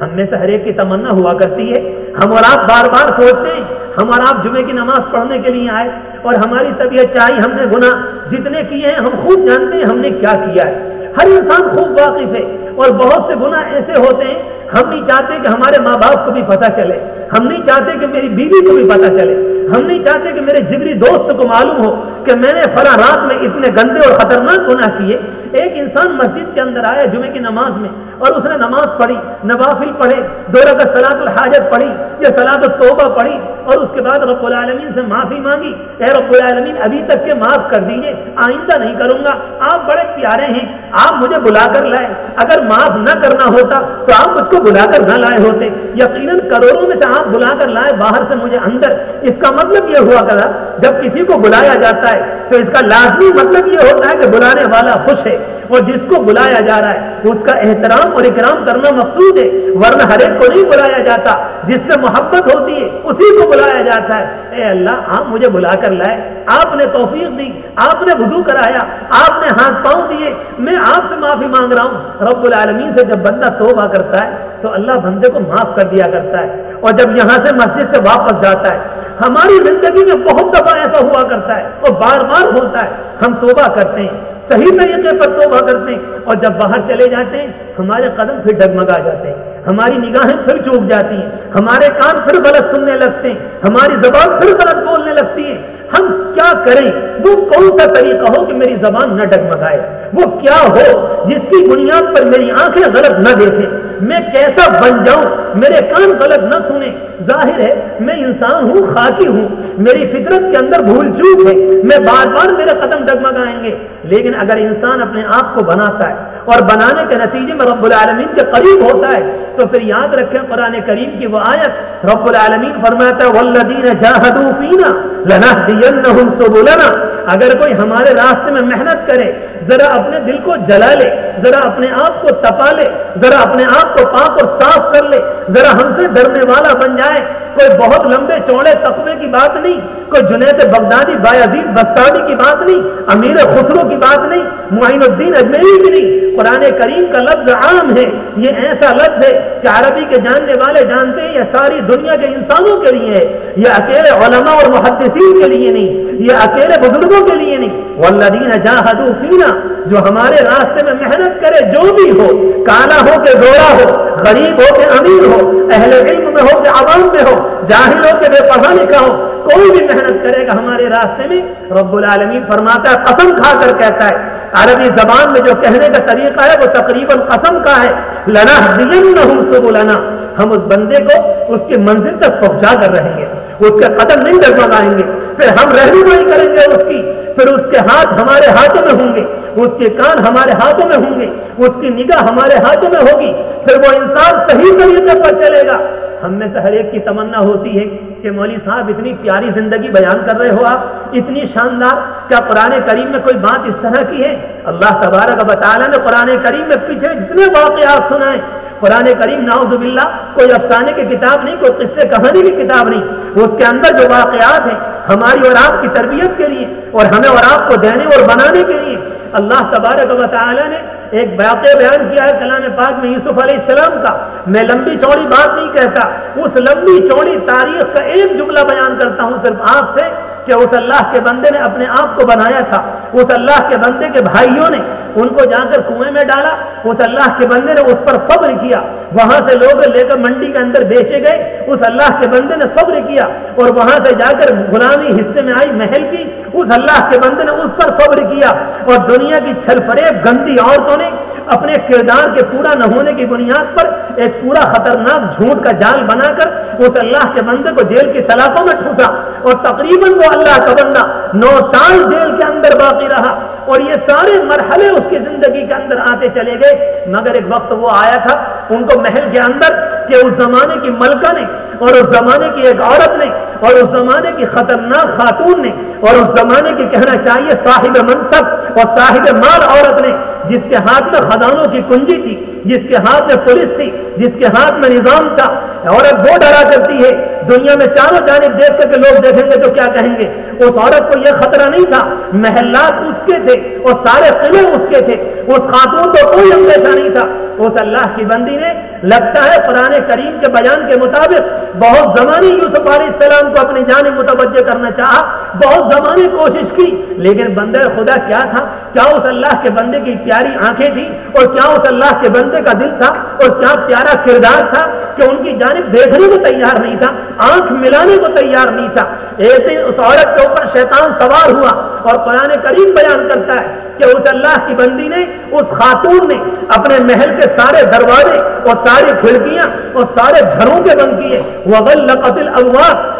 [SPEAKER 1] ہم میں سے ہر ایک کی تمنا ہوا کرتی ہے۔ ہم اور آپ بار بار سوچتے ہیں، ہم اور آپ جمعے کی نماز پڑھنے کے لیے آئے اور ہماری طبیعت چاہی ہم نے گنا جتنے کیے ہیں، ہم خود جانتے ہیں ہم نے کیا کیا ہے۔ ہر انسان خوب واقف ہے اور بہت سے گنا ایسے ہوتے ہیں، ہم نہیں چاہتے کہ ہمارے ماں باپ کو بھی پتہ چلے۔ ہم نہیں چاہتے کہ میری بیوی کو بھی پتہ چلے۔ ہم نہیں چاہتے کہ میرے جبری دوست کو معلوم ہو کہ میں نے فلاں رات میں اتنے گندے اور خطرناک گناہ کیے۔ ایک انسان مسجد کے اندر آیا جمعے کی نماز میں اور اس نے نماز پڑھی، نوافل پڑھے، دو رکعت سلاد الحاجت پڑھی یا سلاد التوبہ پڑھی اور اس کے بعد رب العالمین سے معافی مانگی، اے رب العالمین ابھی تک کے معاف کر دیجیے آئندہ نہیں کروں گا، آپ بڑے پیارے ہیں، آپ مجھے بلا کر لائے، اگر معاف نہ کرنا ہوتا تو آپ مجھ کو بلا کر نہ لائے ہوتے، یقیناً کروڑوں میں سے آپ بلا کر لائے باہر سے مجھے اندر، اس کا مطلب یہ ہوا کرا جب کسی کو بلایا جاتا ہے تو اس کا لازمی مطلب یہ ہوتا ہے کہ بلانے والا خوش ہے۔ اور جس کو بلایا جا رہا ہے، اس کا احترام اور اکرام کرنا مقصود ہے، ورنہ ہر ایک کو نہیں بلایا جاتا۔ جس سے محبت ہوتی ہے، اسی کو بلایا جاتا ہے۔ اے اللہ، آپ مجھے بلا کر لائے۔ آپ نے توفیق دی، آپ نے وضو کرایا، آپ نے ہاتھ پاؤں دیے۔ میں آپ سے معافی مانگ رہا ہوں۔ رب العالمین سے جب بندہ توبہ کرتا ہے، تو اللہ بندے کو معاف کر دیا کرتا ہے۔ اور جب یہاں سے مسجد سے واپس جاتا ہے، ہماری زندگی میں بہت دفعہ ایسا ہوا کرتا ہے۔ اور بار بار ہوتا ہے، ہم توبہ کرتے ہیں۔ صحیح طریقے پر توبہ کرتے ہیں اور جب باہر چلے جاتے ہیں، ہمارے قدم پھر ڈگمگا جاتے ہیں۔ ہماری نگاہیں پھر چوک جاتی ہیں۔ ہمارے کان پھر غلط سننے لگتے ہیں۔ ہماری زبان پھر غلط بولنے لگتی ہے ہم کیا کریں؟ وہ کون سا طریقہ ہو کہ میری زبان نہ ڈگمگائے؟ وہ کیا ہو جس کی بنیاد پر میری آنکھیں غلط نہ دیکھیں؟ میں کیسا بن جاؤں؟ میرے کان غلط نہ سنیں؟ ظاہر ہے، میں انسان ہوں، خاکی ہوں۔ میری فطرت کے اندر بھول چوک ہے۔ میں بار بار میرے قدم ڈگمگائیں گے۔ لیکن اگر انسان اپنے آپ کو بناتا ہے اور بنانے کے نتیجے میں رب العالمین کے قریب ہوتا ہے، تو پھر یاد رکھیں قرآن کریم کی وہ آیت، رب العالمین فرماتا ہے والذین جاہدوا فینا لنہدینہم سبلنا۔ اگر کوئی ہمارے راستے میں محنت کرے، ذرا اپنے دل کو جلا لے، ذرا اپنے آپ کو تپا لے، ذرا اپنے آپ کو پاک اور صاف کر لے، ذرا ہم سے ڈرنے والا بن جائے کوئی بہت لمبے چوڑے تقوی کی بات نہیں، کوئی جنید بغدادی بایزید بستانی کی بات نہیں، امیر خسرو کی بات نہیں، معین الدین اجمیری کی نہیں۔ قرآن کریم کا لفظ عام ہے، یہ ایسا لفظ ہے کہ عربی کے جاننے والے جانتے ہیں، یہ ساری دنیا کے انسانوں کے لیے ہے۔ یہ اکیلے علماء اور محدثین کے لیے نہیں، یہ اکیلے بزرگوں کے لیے نہیں۔ والذین جاہدوا فینا، جو ہمارے راستے میں محنت کرے جو بھی ہو، کالا ہو کہ گوڑا ہو، غریب ہو کہ امیر ہو، اہل علم میں ہو کہ عوام میں ہو، جاہل ہو کہ بے پڑھا لکھا ہو، کوئی بھی محنت کرے گا ہمارے راستے میں، رب العالمین فرماتا ہے، قسم کھا کر کہتا ہے۔ عربی زبان میں جو کہنے کا طریقہ ہے، وہ تقریباً قسم کا ہے۔ لنا دین سبلنا۔ ہم اس بندے کو اس کی منزل تک پہنچا کر رہیں گے، اس کے قدم نہیں ڈگمگائیں گے۔ پھر ہم رہنمائی کریں گے اس کی۔ پھر اس کے ہاتھ ہمارے ہاتھوں میں ہوں گے، اس کے کان ہمارے ہاتھوں میں ہوں گے، اس کی نگاہ ہمارے ہاتھوں میں ہوگی، پھر وہ انسان صحیح طریقے پر چلے گا۔ ہم میں سے ہر ایک کی تمنا ہوتی ہے کہ مولوی صاحب، اتنی پیاری زندگی بیان کر رہے ہو آپ، اتنی شاندار، کیا قرآن کریم میں کوئی بات اس طرح کی ہے؟ اللہ تبارک بطالہ نے قرآن کریم میں پیچھے جتنے واقعات سنائے قرآن کریم ناؤز باللہ، کوئی افسانے کی کتاب نہیں، کوئی قصے، کہانی کی کتاب نہیں۔ اس کے اندر جو واقعات ہیں، ہماری اور آپ کی تربیت کے لیے اور ہمیں اور آپ کو دینے اور بنانے کے لیے۔ اللہ تبارک و تعالی نے ایک واقع بیان کیا ہے کلام پاک میں یوسف علیہ السلام کا۔ میں لمبی چوڑی بات نہیں کہتا، اس لمبی چوڑی تاریخ کا ایک جملہ بیان کرتا ہوں، صرف آپ سے۔ کہ اس اللہ کے بندے نے اپنے آپ کو بنایا تھا، اس اللہ کے بندے کے بھائیوں نے ان کو جا کر کنویں میں ڈالا، اس اللہ کے بندے نے اس پر صبر کیا۔ وہاں سے لوگ لے کر منڈی کے اندر بیچے گئے، اس اللہ کے بندے نے صبر کیا اور وہاں سے جا کر غلامی حصے میں آئی، محل کی۔ اس اللہ کے بندے نے اس پر صبر کیا اور دنیا کی چھل فریب گندی عورتوں نے اپنے کردار کے پورا نہ ہونے کی بنیاد پر ایک پورا خطرناک جھوٹ کا جال بنا کر اس اللہ کے بندے کو جیل کی سلاخوں میں ٹھوسا اور تقریباً وہ اللہ کا بندہ نو سال جیل کے اندر باقی رہا اور یہ سارے مرحلے اس کی زندگی کے اندر آتے چلے گئے مگر ایک وقت وہ آیا تھا ان کو محل کے اندر کہ اس زمانے کی ملکہ نے اور اس زمانے کی ایک عورت نے اور اس زمانے کی خطرناک خاتون نے اور اس زمانے کی کہنا چاہیے صاحب منصب اور صاحب مال عورت نے، جس کے ہاتھ میں خزانوں کی کنجی تھی، جس کے ہاتھ میں پولیس تھی، جس کے ہاتھ میں نظام تھا۔ عورت وہ ڈرا کرتی ہے۔ دنیا میں چاروں جانب دیکھ کر کے لوگ دیکھیں گے تو کیا کہیں گے؟ اس عورت کو یہ خطرہ نہیں تھا۔ محلات اس کے تھے اور سارے قلعے اس کے تھے۔ اس خاتون کو کوئی اندیشہ نہیں تھا۔ اس اللہ کی بندی نے، لگتا ہے قرآن کریم کے بیان کے مطابق بہت زمانی یوسف علیہ السلام کو اپنی جانب متوجہ کرنا چاہا، بہت زمانی کوشش کی، لیکن بندے خدا کیا تھا؟ کیا اس اللہ کے بندے کی پیاری آنکھیں تھی اور کیا اس اللہ کے بندے کا دل تھا؟ اور کیا پیارا کردار تھا کہ ان کی جانب دیکھنے کو تیار نہیں تھا، آنکھ ملانے کو تیار نہیں تھا؟ ایسے اس عورت کے اوپر شیطان سوار ہوا اور قرآن کریم بیان کرتا ہے کہ اس اللہ کی بندی نے، اس خاتون نے اپنے محل کے سارے دروازے اور ساری کھڑکیاں اور سارے جھروں کے بند کیے۔ قتل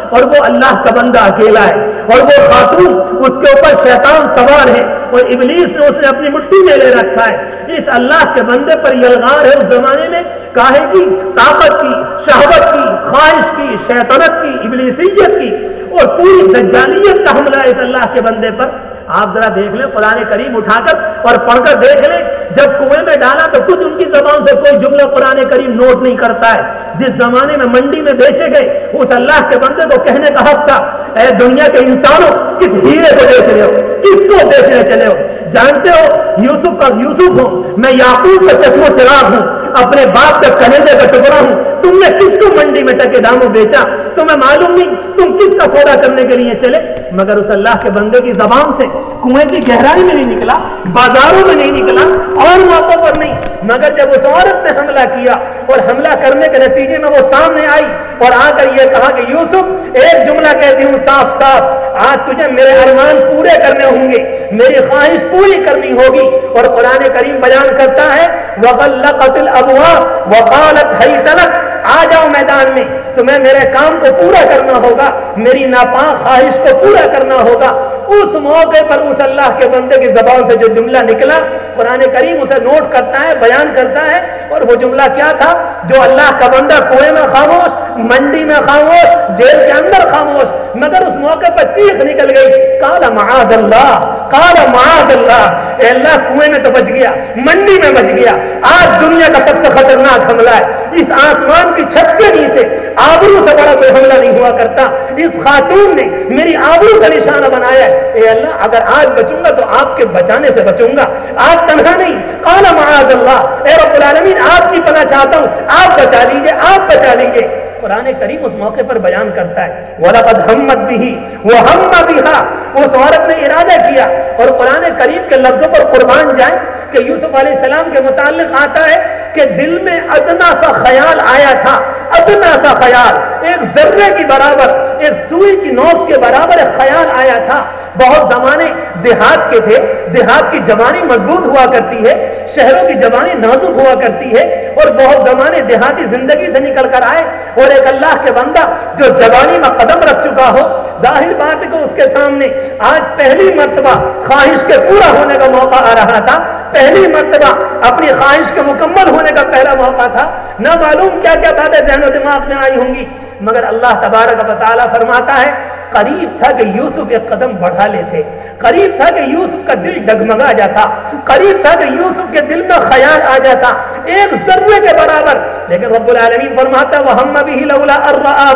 [SPEAKER 1] اور وہ اللہ کا بندہ اکیلا ہے۔ اور وہ خاتون، اس کے اوپر شیطان سوار ہے۔ اور ابلیس نے اس نے اپنی مٹی میں لے رکھا ہے۔ اس اللہ کے بندے پر یلغار ہے۔ اس زمانے میں کاہے کی؟ طاقت کی، شہوت کی، خواہش کی، شیطنت کی، ابلیسیت کی۔ اور پوری دجالیت کا حملہ ہے اس اللہ کے بندے پر۔ آپ ذرا دیکھ لیں، قرآن کریم اٹھا کر اور پڑھ کر دیکھ لیں۔ جب کنویں میں ڈالا تو کچھ ان کی زبان سے کوئی جملہ قرآن کریم نوٹ نہیں کرتا ہے۔ جس زمانے میں منڈی میں بیچے گئے، اس اللہ کے بندے کو کہنے کا حق تھا، اے دنیا کے انسانوں، کس ہیرے کو بیچ رہے ہو؟ کس کو بیچنے چلے ہو؟ جانتے ہو، یوسف کا یوسف ہوں، میں یاقوب کا چشم و چراغ ہوں۔ اپنے باپ کا کلیجے کا ٹکڑا ہوں، تم نے کس کو منڈی میں ٹکے داموں بیچا؟ تمہیں معلوم نہیں تم کس کا سودا کرنے کے لیے چلے۔ مگر اس اللہ کے بندے کی زبان سے کنویں کی گہرائی میں نہیں نکلا، بازاروں میں نہیں نکلا، اور موقع پر نہیں۔ مگر جب اس عورت نے حملہ کیا اور حملہ کرنے کے نتیجے میں وہ سامنے آئی اور آ کر یہ کہا کہ یوسف، ایک جملہ کہتی ہوں، صاف صاف، آج تجھے میرے ارمان پورے کرنے ہوں گے، میری خواہش پوری کرنی ہوگی۔ اور قرآن کریم بیان کرتا ہے، وغلقت الابوا وقالت حیتلک آ جاؤ میدان میں، تمہیں میرے کام کو پورا کرنا ہوگا، میری ناپاک خواہش کو پورا کرنا ہوگا۔ اس موقع پر اس اللہ کے بندے کی زبان سے جو جملہ نکلا، قرآن کریم اسے نوٹ کرتا ہے، بیان کرتا ہے، اور وہ جملہ کیا تھا؟ جو اللہ کا بندہ کنویں میں خاموش، منڈی میں خاموش، جیل کے اندر خاموش، مگر اس موقع پر چیخ نکل گئی۔ کالا معاذ اللہ کالا معاذ اللہ، اے اللہ کنویں میں تو بچ گیا، منڈی میں بچ گیا۔ آج دنیا کا سب سے خطرناک حملہ ہے۔ اس آسمان کی چھت کے نیچے آبرو سے بڑا کوئی حملہ نہیں ہوا کرتا۔ اس خاتون نے میری آبرو کا نشانہ بنایا ہے۔ اے اللہ، اگر آج بچوں گا تو آپ کے بچانے سے بچوں گا۔ آج تنہا نہیں۔ قال معاذ اللہ۔ اے رب العالمین، آپ کی پناہ چاہتا ہوں۔ آپ بچا لیجیے، آپ بچا لیجیے قرآن کریم اس موقع پر بیان کرتا ہے۔ وَلَقَدْ ہمت بھی وہ ہم بھی اس عورت نے ارادہ کیا اور قرآن کریم کے لفظوں پر قربان جائیں کہ یوسف علیہ السلام کے متعلق آتا ہے کہ دل میں ادنا سا خیال آیا تھا۔ ادنا سا خیال، ایک ذرے کی برابر، ایک سوئی کی نوک کے برابر ایک خیال آیا تھا۔ بہت زمانے دیہات کے تھے، دیہات کی جوانی مضبوط ہوا کرتی ہے، شہروں کی جوانی نازک ہوا کرتی ہے۔ اور بہت زمانے دیہاتی زندگی سے نکل کر آئے اور ایک اللہ کے بندہ جو جوانی میں قدم رکھ چکا ہو، ظاہر بات کو اس کے سامنے آج پہلی مرتبہ خواہش کے پورا ہونے کا موقع آ رہا تھا۔ پہلی مرتبہ اپنی خواہش کے مکمل ہونے کا پہلا موقع تھا۔ نہ معلوم کیا کیا باتیں ذہن و دماغ میں آئی ہوں گی، مگر اللہ تبارک و تعالیٰ فرماتا ہے قریب تھا کہ یوسف ایک قدم بڑھا لیتے۔ قریب تھا کہ یوسف کا دل ڈگمگا جاتا۔ قریب تھا کہ یوسف کے دل میں خیال آ جاتا۔ ایک ذرے کے برابر۔ لیکن رب العالمین فرماتا وہ ہم بھی لولا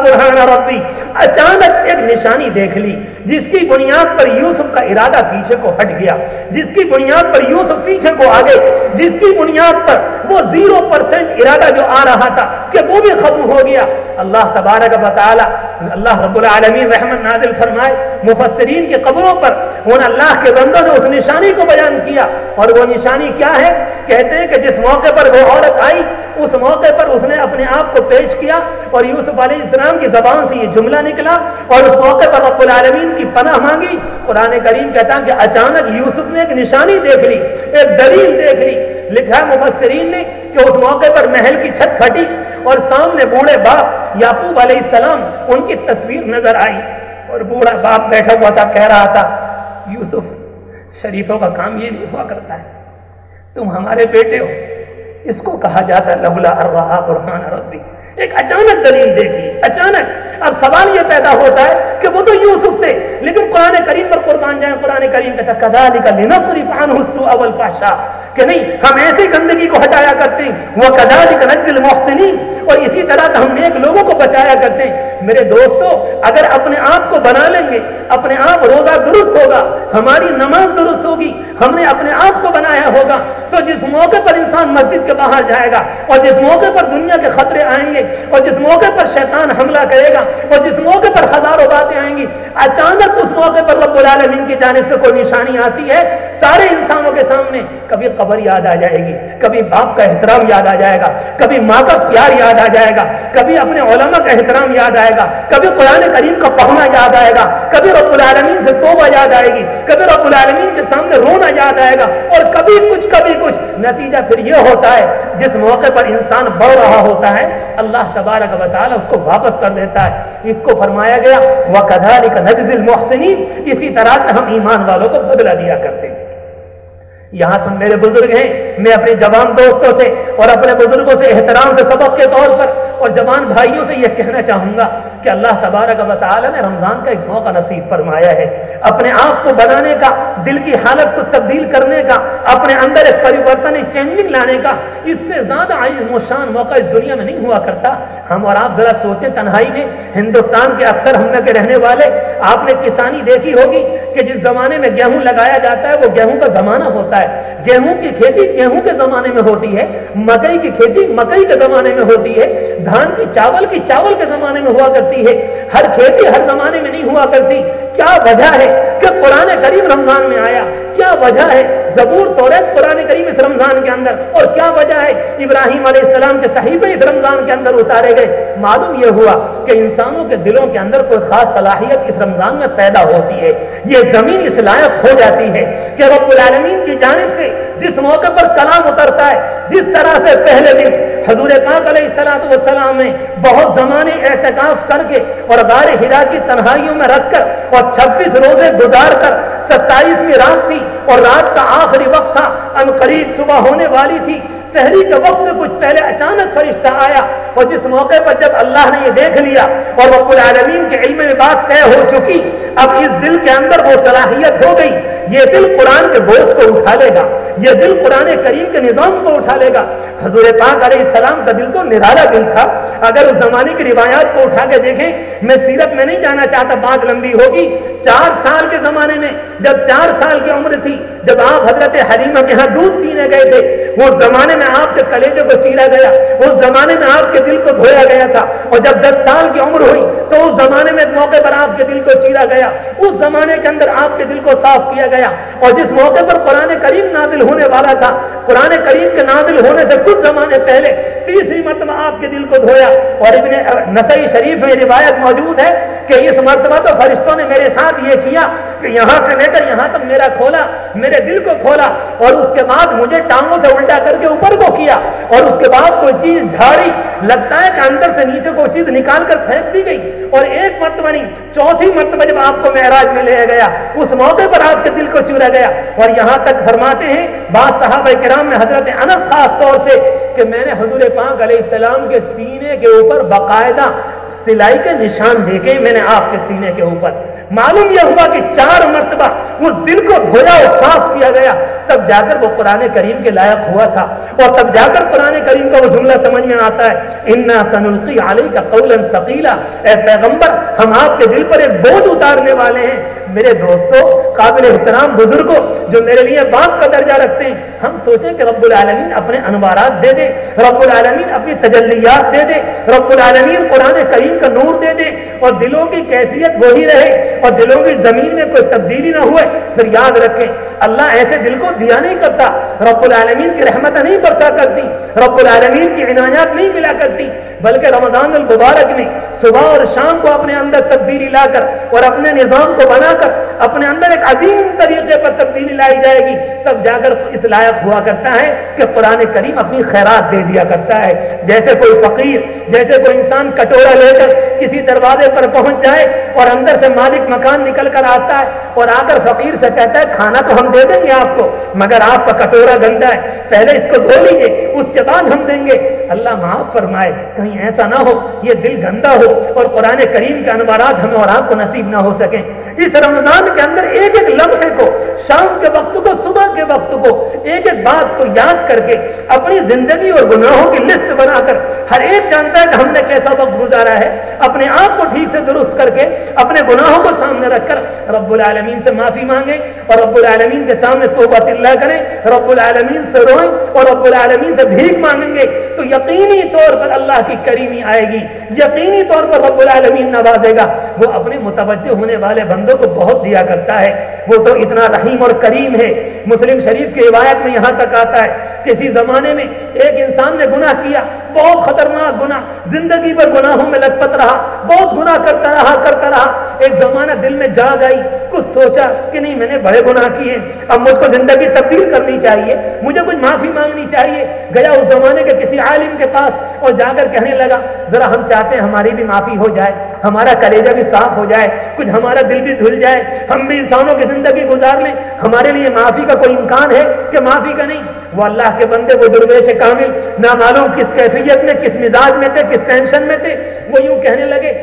[SPEAKER 1] برہان ربی اچانک ایک نشانی دیکھ لی۔ جس کی بنیاد پر یوسف کا ارادہ پیچھے کو ہٹ گیا، جس کی بنیاد پر یوسف پیچھے کو آگے، جس کی بنیاد پر وہ زیرو پرسینٹ ارادہ جو آ رہا تھا کہ وہ بھی ختم ہو گیا۔ اللہ تبارک و تعالی، اللہ رب العالمین رحمت نازل فرمائے، مفسرین کی قبروں پر ان اللہ کے بندوں نے اس نشانی کو بیان کیا۔ اور وہ نشانی کیا ہے؟ کہتے ہیں کہ جس موقع پر وہ عورت آئی اس موقع پر اس نے اپنے آپ کو پیش کیا اور یوسف علیہ السلام کی زبان سے یہ جملہ نکلا اور اس موقع پر رب العالمین کی پناہ مانگی۔ قرآن کریم کہتا کہ اچانک یوسف نے ایک نشانی دیکھ لی، ایک دلیل دیکھ لی۔ لکھا ہے مفسرین نے کہ اس موقع پر محل کی چھت پھٹی اور سامنے بوڑھے باپ یعقوب علیہ السلام ان کی تصویر نظر آئی اور بوڑھا باپ بیٹھا ہوا تھا، کہہ رہا تھا، یوسف، شریفوں کا کام یہ نہیں ہوا کرتا ہے۔ تم ہمارے بیٹے ہو۔ اس کو کہا جاتا ہے لبلا ارحا قرآن ربی۔ ایک اچانک دلیل دیکھی اچانک۔ اب سوال یہ پیدا ہوتا ہے کہ وہ تو یوسف تھے، لیکن قرآن کریم پر قربان جائیں، قرآن کریم کہتا کدا نکل نصرف حسو اول پاشا کہ نہیں، ہم ایسی گندگی کو ہٹایا کرتے ہیں وہ کدا نکل محسنی اور اسی طرح سے ہم نیک لوگوں کو بچایا کرتے ہیں۔ میرے دوستو، اگر اپنے آپ کو بنا لیں گے، اپنے آپ روزہ درست ہوگا، ہماری نماز درست ہوگی، ہم نے اپنے آپ کو بنایا ہوگا، تو جس موقع پر انسان مسجد کے باہر جائے گا، اور جس موقع پر دنیا کے خطرے آئیں گے، اور جس موقع پر شیطان حملہ کرے گا، اور جس موقع پر ہزاروں باتیں آئیں گی، اچانک اس موقع پر رب العالمین کی جانب سے کوئی نشانی آتی ہے، سارے انسانوں کے سامنے کبھی قبر یاد آ جائے گی۔ کبھی باپ کا احترام یاد آ جائے گا، کبھی ماں کا پیار یاد آ جائے گا، کبھی اپنے علماء کا احترام یاد آئے گا، کبھی قرآن کریم کا پڑھنا یاد آئے گا، کبھی رب العالمین سے توبہ یاد آئے گی، کبھی رب العالمین کے سامنے رونا یاد آئے گا اور کبھی کچھ کبھی کچھ۔ نتیجہ پھر یہ ہوتا ہے، جس موقع پر انسان بڑھ رہا ہوتا ہے، اللہ تبارک و اس کو واپس کر دیتا ہے۔ اس کو فرمایا گیا وہ کدھاری کا نجز المحسنین اسی طرح سے ہم ایمان والوں کو بدلا دیا کرتے ہیں۔ یہاں سے میرے بزرگ ہیں، میں اپنے جوان دوستوں سے اور اپنے بزرگوں سے احترام سے سبق کے طور پر اور جوان بھائیوں سے یہ کہنا چاہوں گا کہ اللہ تبارک و تعالی نے رمضان کا ایک موقع نصیب فرمایا ہے۔ اپنے آپ کو بنانے کا، دل کی حالت کو تبدیل کرنے کا، اپنے اندر ایک پریورتن، ایک چینجنگ لانے کا، اس سے زیادہ و شان موقع اس دنیا میں نہیں ہوا کرتا۔ ہم اور آپ ذرا سوچیں، تنہائی میں ہندوستان کے اکثر ہم کے رہنے والے، آپ نے کسانی دیکھی ہوگی کہ جس زمانے میں گیہوں لگایا جاتا ہے، وہ گیہوں کا زمانہ ہوتا ہے۔ گیہوں کی کھیتی گیہوں کے زمانے میں ہوتی ہے، مکئی کی کھیتی مکئی کے زمانے میں ہوتی ہے۔ دھان کی چاول کی چاول کے زمانے میں ہوا کرتی ہے، ہر کھیتی ہر زمانے میں نہیں ہوا کرتی۔ کیا وجہ ہے کہ قرآن کریم رمضان میں آیا؟ کیا وجہ ہے زبور توریت قرآن کریم اس رمضان کے اندر؟ اور کیا وجہ ہے ابراہیم علیہ السلام کے صحیفے اس رمضان کے اندر اتارے گئے؟ معلوم یہ ہوا کہ انسانوں کے دلوں کے اندر کوئی خاص صلاحیت اس رمضان میں پیدا ہوتی ہے۔ یہ زمین اس لائق ہو جاتی ہے کہ رب العالمین کی جانب سے جس موقع پر کلام اترتا ہے، جس طرح سے پہلے دن حضور پاک علیہ السلام والسلام نے بہت زمانے احتکاف کر کے اور غار ہرا کی تنہائیوں میں رکھ کر اور چھبیس روزے گزار کر ستائیسویں رات تھی اور رات کا آخری وقت تھا۔ ان قریب صبح ہونے والی تھی۔ شہری کے وقت سے کچھ پہلے اچانک فرشتہ آیا اور جس موقع پر جب اللہ نے یہ دیکھ لیا اور رب العالمین کے علم میں بات طے ہو چکی، اب اس دل کے اندر وہ صلاحیت ہو گئی۔ یہ دل قرآن کے بوجھ کو اٹھا لے گا۔ یہ دل قرآن کریم کے نظام کو اٹھا لے گا۔ حضور پاک علیہ السلام کا دل تو نرالا دل تھا۔ اگر اس زمانے کی روایات کو اٹھا کے دیکھیں، میں سیرت میں نہیں جانا چاہتا، بات لمبی ہوگی۔ چار سال کے زمانے میں، جب چار سال کی عمر تھی، جب آپ حضرت حریمہ کے ہاں دودھ پینے گئے تھے، وہ زمانے میں آپ کے کلیجے کو چیرا گیا اس زمانے میں آپ کے دل کو دھویا گیا تھا۔ اور جب دس سال کی عمر ہوئی، تو اس زمانے میں موقع پر آپ کے دل کو چیرا گیا۔ اس زمانے کے اندر آپ کے دل کو صاف کیا گیا۔ اور جس موقع پر قرآن کریم نازل ہونے والا تھا، قرآن کریم کے نازل ہونے سے کچھ زمانے پہلے تیسری مرتبہ آپ کے دل کو دھویا اور ابن نسائی شریف میں روایت موجود ہے کہ اس مرتبہ تو فرشتوں نے میرے ساتھ یہ کیا کہ یہاں سے لے کر یہاں تک میرا کھولا، میرے دل کو کھولا اور اس کے بعد مجھے ٹانگوں سے الٹا کر کے اوپر کو کیا اور اس کے بعد کوئی چیز جھاڑی، لگتا ہے کہ اندر سے نیچے کوئی چیز نکال کر پھینک دی گئی اور ایک مرتبہ نہیں، چوتھی مرتبہ جب آپ کو معراج میں لے گیا، اس موقع پر آپ کے دل کو چورا گیا اور یہاں تک فرماتے ہیں بات صحابہ کرام میں حضرت انس خاص طور سے کہ میں نے حضور پاک علیہ السلام کے سینے کے اوپر باقاعدہ سلائی کے نشان دیکھے، میں نے آپ کے سینے کے اوپر۔ معلوم یہ ہوا کہ چار مرتبہ وہ دل کو دھویا اور صاف کیا گیا، تب جا کر وہ قرآن کریم کے لائق ہوا تھا۔ اور تب جا کر قرآن کریم کا وہ جملہ سمجھ میں آتا ہے، انا سنلقی علی کا قول ثقیلا اے پیغمبر، ہم آپ کے دل پر ایک بوجھ اتارنے والے ہیں۔ میرے دوستوں قابل احترام بزرگوں جو میرے لیے باپ کا درجہ رکھتے ہیں، ہم سوچیں کہ رب العالمین اپنے انوارات دے دے، رب العالمین اپنی تجلیات دے دے، رب العالمین قرآن کریم کا نور دے دے، اور دلوں کی کیفیت وہی رہے، اور دلوں کی زمین میں کوئی تبدیلی نہ ہوئے۔ پھر یاد رکھیں، اللہ ایسے دل کو دیا نہیں کرتا، رب العالمین کی رحمت نہیں برسا کرتی، رب العالمین کی عنایات نہیں ملا کرتی۔ بلکہ رمضان المبارک میں صبح اور شام کو اپنے اندر تبدیلی لا کر اور اپنے نظام کو بنا کر اپنے اندر ایک عظیم طریقے پر تبدیلی لائی جائے گی، تب جا کر اس لائق ہوا کرتا ہے کہ قرآن کریم اپنی خیرات دے دیا کرتا ہے۔ جیسے کوئی فقیر، جیسے کوئی انسان کٹورا لے کر کسی دروازے پر پہنچ جائے اور اندر سے مالک مکان نکل کر آتا ہے اور آ کر فقیر سے کہتا ہے، کھانا تو ہم دے دیں گے آپ کو، مگر آپ کا کٹورا گندا ہے، پہلے اس کو دھو لیجیے اس کے بعد ہم دیں گے۔ اللہ معاف فرمائے، کہیں ایسا نہ ہو، یہ دل گندا ہو اور قرآن کریم کے انوارات ہمیں اور آپ کو نصیب نہ ہو سکیں۔ اس رمضان کے اندر ایک ایک لمحے کو، شام کے وقت کو، صبح کے وقت کو ایک ایک بات کو یاد کر کے اپنی زندگی اور گناہوں کی لسٹ بنا کر ہر ایک جانتا ہے کہ ہم نے کیسا وقت گزارا ہے، اپنے آپ کو ٹھیک سے درست کر کے اپنے گناہوں کو سامنے رکھ کر رب العالمین سے معافی مانگے اور رب العالمین کے سامنے توبہ اللہ کریں رب العالمین سے روئیں اور رب العالمین سے بھیک مانگیں گے۔ تو یقینی طور پر اللہ کی کریمی آئے گی۔ یقینی طور پر رب العالمین نوازے گا۔ وہ اپنے متوجہ ہونے والے بندوں کو بہت دیا کرتا ہے۔ وہ تو اتنا رحیم اور کریم ہے۔ مسلم شریف کی روایت میں یہاں تک آتا ہے۔ کسی زمانے میں ایک انسان نے گناہ کیا، بہت خطرناک گناہ، زندگی پر گناہوں میں لگ پت رہا، بہت گناہ کرتا رہا کرتا رہا، ایک زمانہ دل میں جا گئی کچھ سوچا کہ نہیں، میں نے بڑے گناہ کیے، اب مجھ کو زندگی تبدیل کرنی چاہیے، مجھے کچھ معافی مانگنی چاہیے۔ گیا اس زمانے کے کسی عالم کے پاس اور جا کر کہنے لگا، ذرا ہم چاہتے ہیں ہماری بھی معافی ہو جائے، ہمارا کلیجہ بھی صاف ہو جائے، کچھ ہمارا دل بھی دھل جائے، ہم بھی انسانوں کی زندگی گزار لیں۔ ہمارے لیے معافی کا کوئی امکان ہے کہ معافی کا نہیں؟ وہ اللہ کے بندے، وہ درویش کامل نہ معلوم کس کیفیت میں، کس مزاج میں تھے، کس ٹینشن میں تھے، وہ یوں کہنے لگے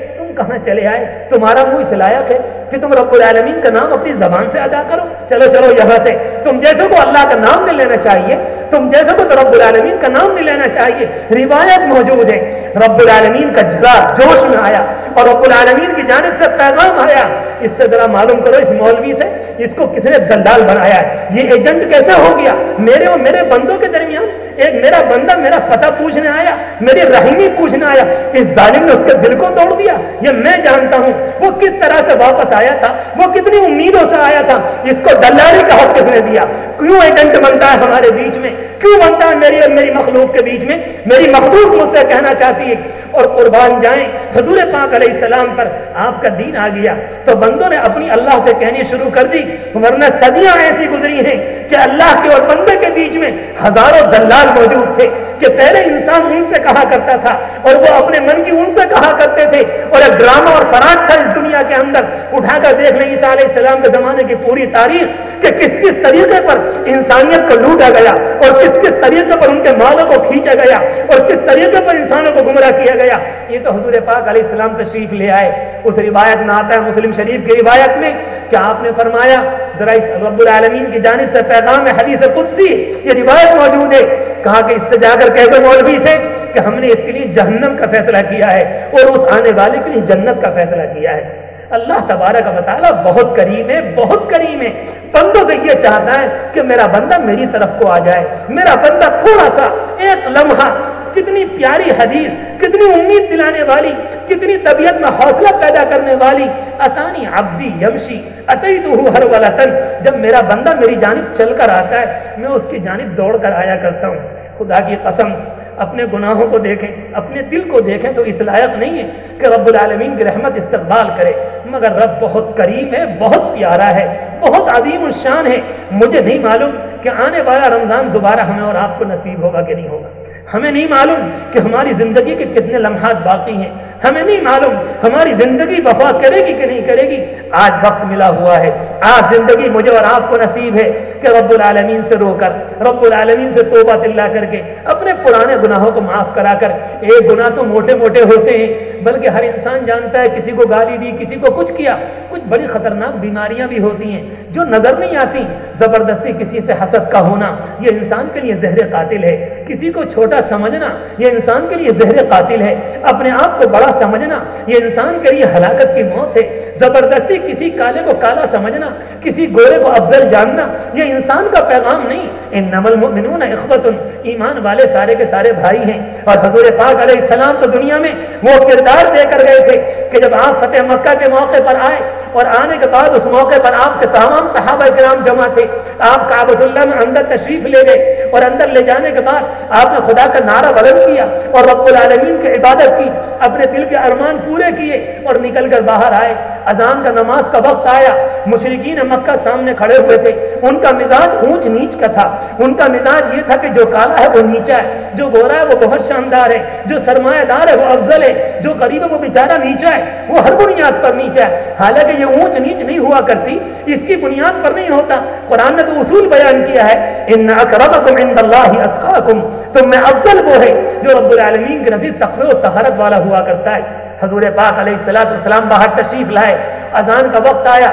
[SPEAKER 1] کہاں چلے آئے؟ تمہارا منہ اس لائق ہے کہ تم رب العالمین کا نام اپنی زبان سے ادا کرو۔ چلو چلو، یہاں سے۔ تم جیسے کو اللہ کا نام نہیں لینا چاہیے، تم جیسے کو تو رب العالمین کا نام نہیں لینا چاہیے۔ روایت موجود ہے، رب العالمین کا جلا جوش میں آیا اور رب العالمین کی جانب سے پیغام آیا۔ اس سے ذرا معلوم کرو، اس مولوی سے اس کو کس نے دلال بنایا ہے۔ یہ ایجنٹ کیسے ہو گیا؟ میرے اور میرے بندوں کے درمیان ایک میرا بندہ میرا پتہ پوچھنے آیا، میری رحیمی پوچھنے آیا، اس ظالم نے اس کے دل کو توڑ دیا۔ یہ میں جانتا ہوں، وہ کس طرح سے واپس آیا تھا؟ وہ کتنی امیدوں سے آیا تھا؟ اس کو دلالی کا حق کس نے دیا؟ کیوں ایجنٹ بنتا ہے ہمارے بیچ میں؟ کیوں بنتا ہے میری اور میری مخلوق کے بیچ میں؟ میری مخلوق مجھ سے کہنا چاہتی ہے اور قربان جائیں۔ حضور پاک علیہ السلام پر آپ کا دین آ گیا تو بندوں نے اپنی اللہ سے کہنی شروع کر دی ورنہ صدیاں ایسی گزری ہیں کہ اللہ کے اور بندے کے بیچ میں ہزاروں دلال موجود تھے کہ پہلے انسان ان سے کہا کرتا تھا اور وہ اپنے من کی ان سے کہا کرتے تھے اور ایک ڈرامہ اور فراغ تھا اس دنیا کے اندر اٹھا کر دیکھ لیں عیسیٰ علیہ السلام کے زمانے کی پوری تاریخ کہ کس کس طریقے پر انسانیت کو لوٹا گیا اور کس کس طریقے پر ان کے مالوں کو کھینچا گیا اور کس طریقے پر انسانوں کو گمراہ کیا گیا۔ یہ تو حضور پاک پاک علیہ السلام تشریف لے آئے۔ اس روایت میں آتا ہے مسلم شریف کی روایت میں کہ آپ نے فرمایا، ذرا اس رب العالمین کی جانب سے پیغام ہے حدیث قدسی، یہ روایت موجود ہے۔ کہا کہ اس سے جا کر کہہ دو مولوی سے کہ ہم نے اس کے لیے جہنم کا فیصلہ کیا ہے اور اس آنے والے کے لیے جنت کا فیصلہ کیا ہے۔ اللہ تبارک کا مطالعہ بہت کریم ہے، بہت کریم ہے۔ بندوں سے یہ چاہتا ہے کہ میرا بندہ میری طرف کو آ جائے۔ میرا بندہ تھوڑا سا، ایک لمحہ کتنی پیاری حدیث، کتنی امید دلانے والی، کتنی طبیعت میں حوصلہ پیدا کرنے والی۔ اتانی عبدی یمشی عطی تو ہر والا جب میرا بندہ میری جانب چل کر آتا ہے، میں اس کی جانب دوڑ کر آیا کرتا ہوں۔ خدا کی قسم، اپنے گناہوں کو دیکھیں، اپنے دل کو دیکھیں تو اس لائق نہیں ہے کہ رب العالمین کی رحمت استقبال کرے۔ مگر رب بہت کریم ہے، بہت پیارا ہے، بہت عظیم الشان ہے۔ مجھے نہیں معلوم کہ آنے والا رمضان دوبارہ ہمیں اور آپ کو نصیب ہوگا کہ نہیں ہوگا۔ ہمیں نہیں معلوم کہ ہماری زندگی کے کتنے لمحات باقی ہیں۔ ہمیں نہیں معلوم ہماری زندگی وفا کرے گی کہ نہیں کرے گی۔ آج وقت ملا ہوا ہے۔ آج زندگی مجھے اور آپ کو نصیب ہے کہ رب العالمین سے رو کر، رب العالمین سے توبہ دلا کر کے اپنے پرانے گناہوں کو معاف کرا کر۔ ایک گناہ تو موٹے موٹے ہوتے ہیں۔ بلکہ ہر انسان جانتا ہے کسی کو گالی دی، کسی کو کچھ کیا۔ کچھ بڑی خطرناک بیماریاں بھی ہوتی ہیں جو نظر نہیں آتی۔ زبردستی کسی سے حسد کا ہونا، یہ انسان کے لیے زہر قاتل ہے۔ کسی کو چھوٹا سمجھنا، یہ انسان کے لیے زہر قاتل ہے۔ اپنے آپ کو بڑا سمجھنا، یہ انسان کے لیے ہلاکت کی موت ہے۔ زبردستی کسی کالے کو کالا سمجھنا، کسی گورے کو افضل جاننا، یہ انسان کا پیغام نہیں۔ ان نمل مؤمنون اخبت ایمان والے سارے کے سارے بھائی ہیں۔ اور حضور پاک علیہ السلام تو دنیا میں وہ کردار دے کر گئے تھے کہ جب آپ فتح مکہ کے موقع پر آئے اور آنے کے بعد اس موقع پر آپ کے تمام صحابہ کرام جمع تھے، آپ کابت اللہ میں اندر تشریف لے گئے اور اندر لے جانے کے بعد آپ نے خدا کا نعرہ بلند کیا اور رب العالمین کی عبادت کی، اپنے دل کے ارمان پورے کیے اور نکل کر باہر آئے۔ اذان کا نماز کا وقت آیا مشرقین مکہ سامنے کھڑے ہوئے تھے۔ ان کا مزاج اونچ نیچ کا تھا۔ ان کا مزاج یہ تھا کہ جو کالا ہے وہ نیچا ہے، جو گورا ہے وہ بہت شاندار ہے، جو سرمایہ دار ہے وہ افضل ہے، جو غریب ہے وہ بیچارہ نیچا ہے، وہ ہر بنیاد پر نیچا ہے۔ حالانکہ یہ اونچ نیچ نہیں ہوا کرتی، اس کی بنیاد پر نہیں ہوتا۔ قرآن نے تو اصول بیان کیا ہے، ان اکرمکم عند اللہ اتقاکم تو میں افضل وہ ہے جو رب العالمین کے نبی تقوی و طہارت والا ہوا کرتا ہے۔ حضور پاک علیہ السلام السلام باہر تشریف لائے۔ اذان کا وقت آیا۔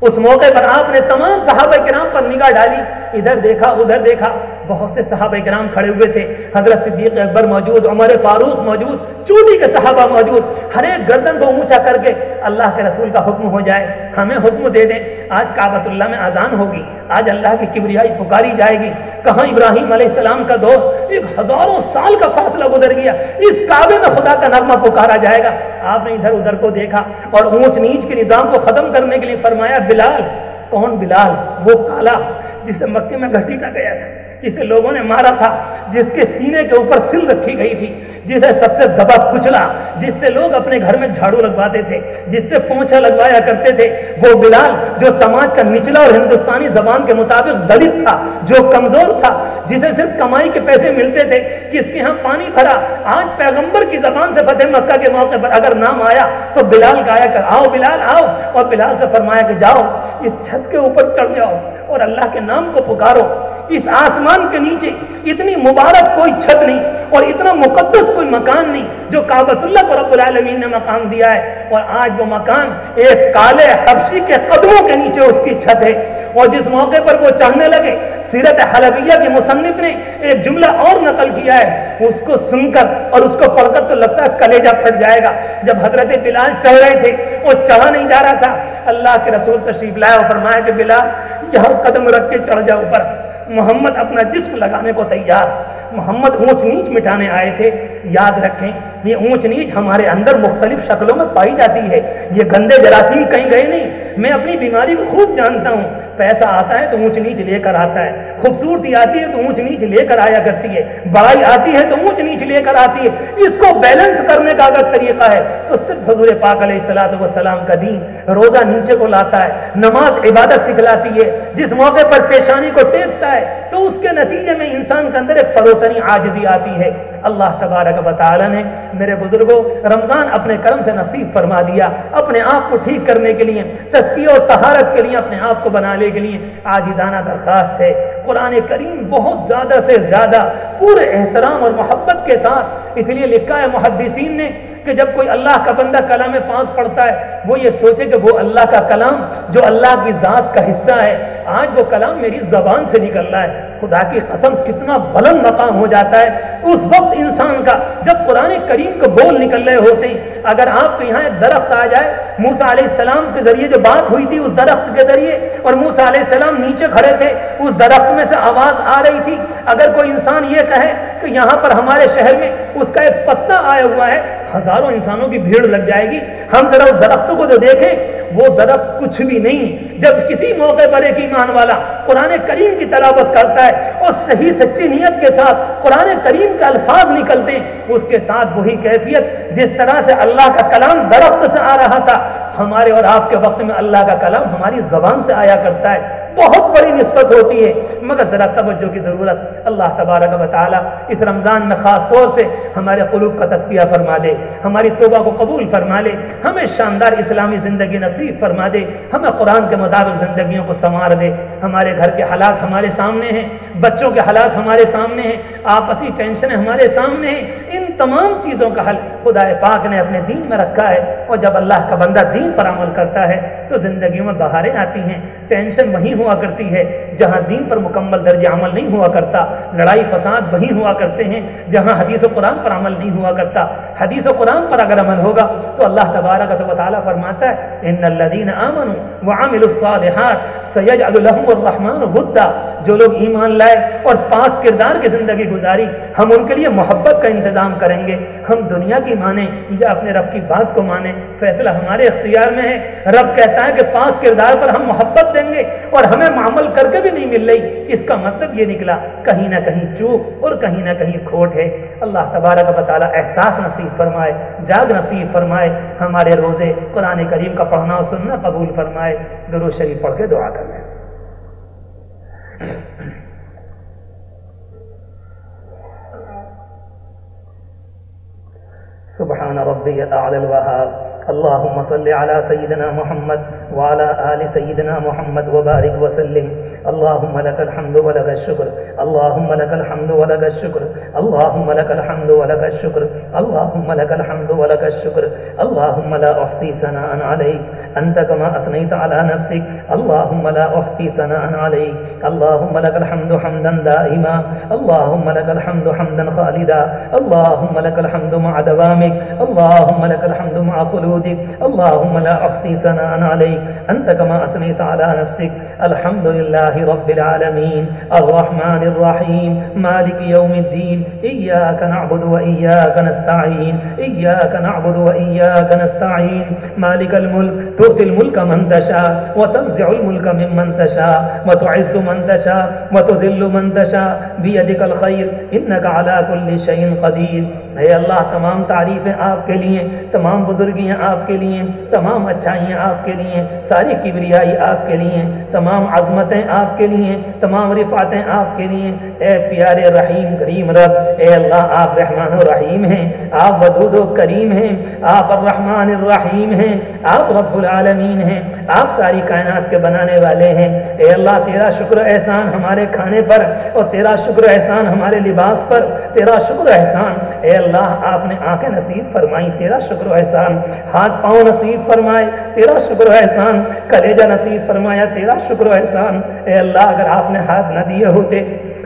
[SPEAKER 1] اس موقع پر آپ نے تمام صحابہ کرام پر نگاہ ڈالی۔ ادھر دیکھا ادھر دیکھا۔ بہت سے صحابہ کرام کھڑے ہوئے تھے۔ حضرت صدیق اکبر موجود، عمر فاروق موجود، چوٹی کے صحابہ موجود۔ ہر ایک گردن کو اونچا کر کے اللہ کے رسول کا حکم ہو جائے، ہمیں حکم دے دیں۔ آج کابت اللہ میں آزان ہوگی، آج اللہ کی کبریائی پکاری جائے گی۔ کہاں ابراہیم علیہ السلام کا دوست؟ ایک ہزاروں سال کا فاصلہ گزر گیا۔ اس کعبے میں خدا کا نغمہ پکارا جائے گا۔ آپ نے ادھر ادھر کو دیکھا اور اونچ نیچ کے نظام کو ختم کرنے کے لیے فرمایا، بلال، کون بلال؟ وہ کالا، جسے مکے میں گھسیٹا گیا تھا۔ جسے لوگوں نے مارا تھا جس کے سینے کے اوپر سل رکھی گئی تھی۔ جسے سب سے دبا کچلا، جس سے لوگ اپنے گھر میں جھاڑو لگواتے تھے، جس سے پونچھا لگوایا کرتے تھے۔ وہ بلال، جو سماج کا نچلا اور ہندوستانی زبان کے مطابق دلت تھا، جو کمزور تھا، جسے صرف کمائی کے پیسے ملتے تھے جس کے یہاں پانی بھرا۔ آج پیغمبر کی زبان سے فتح مکہ کے موقع پر اگر نام آیا، تو بلال گایا کر، آؤ بلال، آؤ۔ اور بلال سے فرمایا کہ جاؤ، اس چھت کے اوپر چڑھ جاؤ اور اللہ کے نام کو پکارو۔ اس آسمان کے نیچے اتنی مبارک کوئی چھت نہیں اور اتنا مقدس کوئی مکان نہیں جو کابت اللہ کو رب العالمین نے مقام دیا ہے۔ اور آج وہ مکان ایک کالے حبشی کے قدموں کے نیچے اس کی چھت ہے۔ اور جس موقع پر وہ چڑھنے لگے، سیرت حلبیہ کے مصنف نے ایک جملہ اور نقل کیا ہے۔ اس کو سن کر اور اس کو پڑھ کر تو لگتا ہے کلیجہ پھٹ جائے گا۔ جب حضرت بلال چڑھ رہے تھے، وہ چڑھا نہیں جا رہا تھا۔ اللہ کے رسول تشریف لایا اور فرمایا کہ بلال، یہاں قدم رکھ کے چڑھ جاؤ اوپر۔ محمد اپنا جسم لگانے کو تیار۔ محمد اونچ نیچ مٹانے آئے تھے، یاد رکھیں، یہ اونچ نیچ ہمارے اندر مختلف شکلوں میں پائی جاتی ہے۔ یہ گندے جراثیم کہیں گئے نہیں، میں اپنی بیماری کو خوب جانتا ہوں۔ پیسہ آتا ہے تو اونچ نیچ لے کر آتا ہے۔ خوبصورتی آتی ہے تو اونچ نیچ لے کر آیا کرتی ہے۔ بڑائی آتی ہے تو اونچ نیچ لے کر آتی ہے۔ اس کو بیلنس کرنے کا اگر طریقہ ہے، تو صرف حضور پاک علیہ السلاۃ والسلام کا دین روزہ نیچے کو لاتا ہے، نماز عبادت سکھلاتی ہے، جس موقع پر پیشانی کو ٹیکتا ہے تو اس کے نتیجے میں انسان کے اندر ایک فروتنی آجزی آتی ہے۔ اللہ تبارک و تعالی نے میرے بزرگوں، رمضان اپنے کرم سے نصیب فرما دیا۔ اپنے آپ کو ٹھیک کرنے کے لیے تسکی اور تہارت کے لیے اپنے آپ کو بنانے کے لیے آج درخواست ہے۔ قرآن کریم بہت زیادہ سے زیادہ پورے احترام اور محبت کے ساتھ اس لیے لکھا ہے، محدثین نے کہ جب کوئی اللہ کا بندہ کلام پانچ پڑھتا ہے، وہ یہ سوچے کہ وہ اللہ کا کلام جو اللہ کی ذات کا حصہ ہے، آج وہ کلام میری زبان سے نکل رہا ہے۔ خدا کی قسم کتنا بلند مقام ہو جاتا ہے۔ اس وقت انسان کا جب قرآن کریم کو بول نکل رہے ہوتے ہیں، اگر آپ کو یہاں ایک درخت آ جائے موسا علیہ السلام کے ذریعے جو بات ہوئی تھی اس درخت کے ذریعے، اور موسا علیہ السلام نیچے کھڑے تھے، اس درخت میں سے آواز آ رہی تھی۔ اگر کوئی انسان یہ کہے کہ یہاں پر ہمارے شہر میں اس کا ایک پتا آیا ہوا ہے ہزاروں انسانوں کی بھیڑ لگ جائے گی۔ ہم ذرا اس درختوں کو جو دیکھیں، وہ درخت کچھ بھی نہیں، جب کسی موقع پر ایک ایمان والا قرآن کریم کی تلاوت کرتا ہے، اور صحیح سچی نیت کے ساتھ قرآن کریم کے الفاظ نکلتے ہیں، اس کے ساتھ وہی کیفیت جس طرح سے اللہ کا کلام درخت سے آ رہا تھا۔ ہمارے اور آپ کے وقت میں اللہ کا کلام ہماری زبان سے آیا کرتا ہے۔ بہت بڑی نسبت ہوتی ہے۔ مگر ذرا توجہ کی ضرورت، اللہ تبارک و تعالیٰ اس رمضان میں خاص طور سے ہمارے قلوب کا تصفیہ فرما دے، ہماری توبہ کو قبول فرما لے، ہمیں شاندار اسلامی زندگی نصیب فرما دے، ہمیں قرآن کے مطابق زندگیوں کو سنوار دے۔ ہمارے گھر کے حالات ہمارے سامنے ہیں، بچوں کے حالات ہمارے سامنے ہیں، آپسی ٹینشن ہمارے سامنے ہیں، ان تمام چیزوں کا حل خدا پاک نے اپنے دین میں رکھا ہے اور جب اللہ کا بندہ دین پر عمل کرتا ہے تو زندگیوں میں بہاریں آتی ہیں، ٹینشن وہیں ہوا کرتی ہے، جہاں دین پر مکمل درج عمل نہیں ہوا کرتا، لڑائی فساد وہیں ہوا کرتے ہیں، جہاں حدیث و قرآن پر عمل نہیں ہوا کرتا۔ حدیث و قرآن پر اگر عمل ہوگا تو اللہ تبارک و تعالیٰ فرماتا ہے، ان الذین آمنوا وعملوا الصالحات سید الحم الرحمٰن بدہ جو لوگ ایمان لائے اور پاک کردار کی زندگی گزاری، ہم ان کے لیے محبت کا انتظام کریں گے۔ ہم دنیا کی مانیں یا اپنے رب کی بات کو مانیں، فیصلہ ہمارے اختیار میں ہے۔ رب کہتا ہے کہ پاک کردار پر ہم محبت دیں گے اور ہمیں معمل کر کے بھی نہیں مل رہی۔ اس کا مطلب یہ نکلا، کہیں نہ کہیں چوک اور کہیں نہ کہیں کھوٹ ہے۔ اللہ تبارک و تعالیٰ احساس نصیب فرمائے، جاگ نصیب فرمائے۔ ہمارے روزے قرآن کریم کا پڑھنا اور سننا قبول فرمائے۔ درو شریف پڑھ کے دعا کر لیں سبحان ربي الأعلى الوهاب. اللهم صل على سيدنا محمد وعلى آل سيدنا محمد وبارك وسلم. اللهم لك الحمد ولك الشكر. اللهم لك الحمد ولك الشكر. اللهم لك الحمد ولك الشكر. اللهم لك الحمد ولك الشكر. اللهم لا أحصي ثناء عليك. أنت كما أثنيت على نفسك. اللهم لا أحصي ثناء عليك. اللهم لك الحمد حمدا دائما. اللهم لك الحمد حمدا خالدا. اللهم لك الحمد مع دوامك. اللهم لك الحمد مع خلودك. اللهم لا أحصي ثناء عليك. أنت كما أثنيت على نفسك. الحمد لله لله رب العالمين. الرحمن الرحيم. مالك يوم الدين. إياك نعبد وإياك نستعين. إياك نعبد وإياك نستعين. مالك الملك. تؤتي الملك من تشاء وتنزع الملك ممن تشاء وتعز من تشاء وتذل من تشاء. بيدك الخير. إنك على كل شيء قدير. اے اللہ، تمام تعریفیں آپ کے لیے، تمام بزرگیاں آپ کے لیے، تمام اچھائیاں آپ کے لیے، ساری کبریائی آپ کے لیے، تمام عظمتیں آپ کے لیے، تمام رفاتیں آپ کے لیے۔ اے پیارے رحیم، کریم رب، اے اللہ، آپ رحمان و رحیم ہیں، آپ ودود و کریم ہیں، آپ الرحمن الرحیم ہیں، آپ رب العالمین ہیں، آپ ساری کائنات کے بنانے والے ہیں۔ اے اللہ، تیرا شکر احسان ہمارے کھانے پر اور تیرا شکر احسان ہمارے لباس پر، تیرا شکر احسان۔ اے اللہ اللہ آپ نے آنکھیں نصیب فرمائی تیرا شکر و احسان، ہاتھ پاؤں نصیب فرمائے، تیرا شکر و احسان، کلیجہ نصیب فرمایا، تیرا شکر و احسان۔ اے اللہ، اگر آپ نے ہاتھ نہ دیے ہوتے،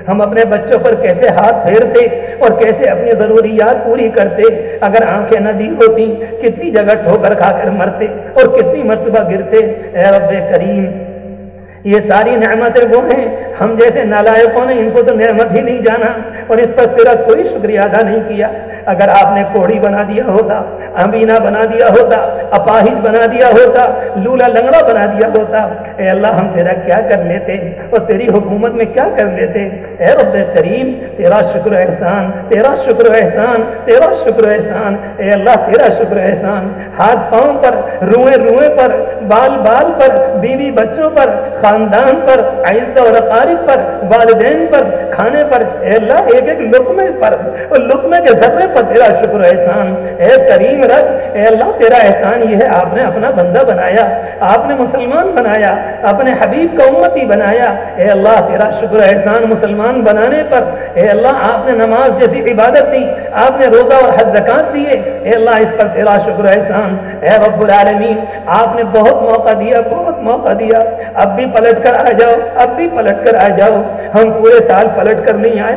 [SPEAKER 1] ہم اپنے بچوں پر کیسے ہاتھ پھیرتے اور کیسے اپنی ضروریات پوری کرتے؟ اگر آنکھیں نہ دی ہوتی، کتنی جگہ ٹھوکر کھا کر مرتے اور کتنی مرتبہ گرتے؟ اے رب کریم، یہ ساری نعمتیں وہ ہیں، ہم جیسے نالائقوں نے ان کو تو نعمت ہی نہیں جانا اور اس پر تیرا کوئی شکریہ ادا نہیں کیا۔ اگر آپ نے کوڑی بنا دیا ہوتا، امینہ بنا دیا ہوتا، اپاہج بنا دیا ہوتا، لولا لنگڑا بنا دیا ہوتا، اے اللہ ہم تیرا کیا کر لیتے؟ اور تیری حکومت میں کیا کر لیتے؟ اے رب کریم، تیرا شکر احسان، تیرا شکر احسان، تیرا شکر احسان، اے اللہ تیرا شکر احسان۔ ہاتھ پاؤں پر، روئے روئے پر، بال بال پر، بیوی بچوں پر، خاندان پر، عزت اور اقارب پر، والدین پر، کھانے پر، اے اللہ، ایک ایک لقمے پر، اور لقمے کے ذرے پر تیرا شکر احسان۔ اے کریم رب، اے اللہ، تیرا احسان یہ ہے۔ آپ نے اپنا بندہ بنایا، آپ نے مسلمان بنایا اپنے حبیب کا امتی بنایا۔ اے اللہ، تیرا شکر احسان مسلمان بنانے پر۔ اے اللہ، آپ نے نماز جیسی عبادت دی، آپ نے روزہ اور حج زکات دیے۔ اے اللہ، اس پر تیرا شکر احسان۔ اے رب العالمین، آپ نے بہت موقع دیا، بہت موقع دیا۔ اب بھی پلٹ کر آ جاؤ، اب بھی پلٹ کر آ جاؤ۔ ہم پورے سال پلٹ کر نہیں آئے،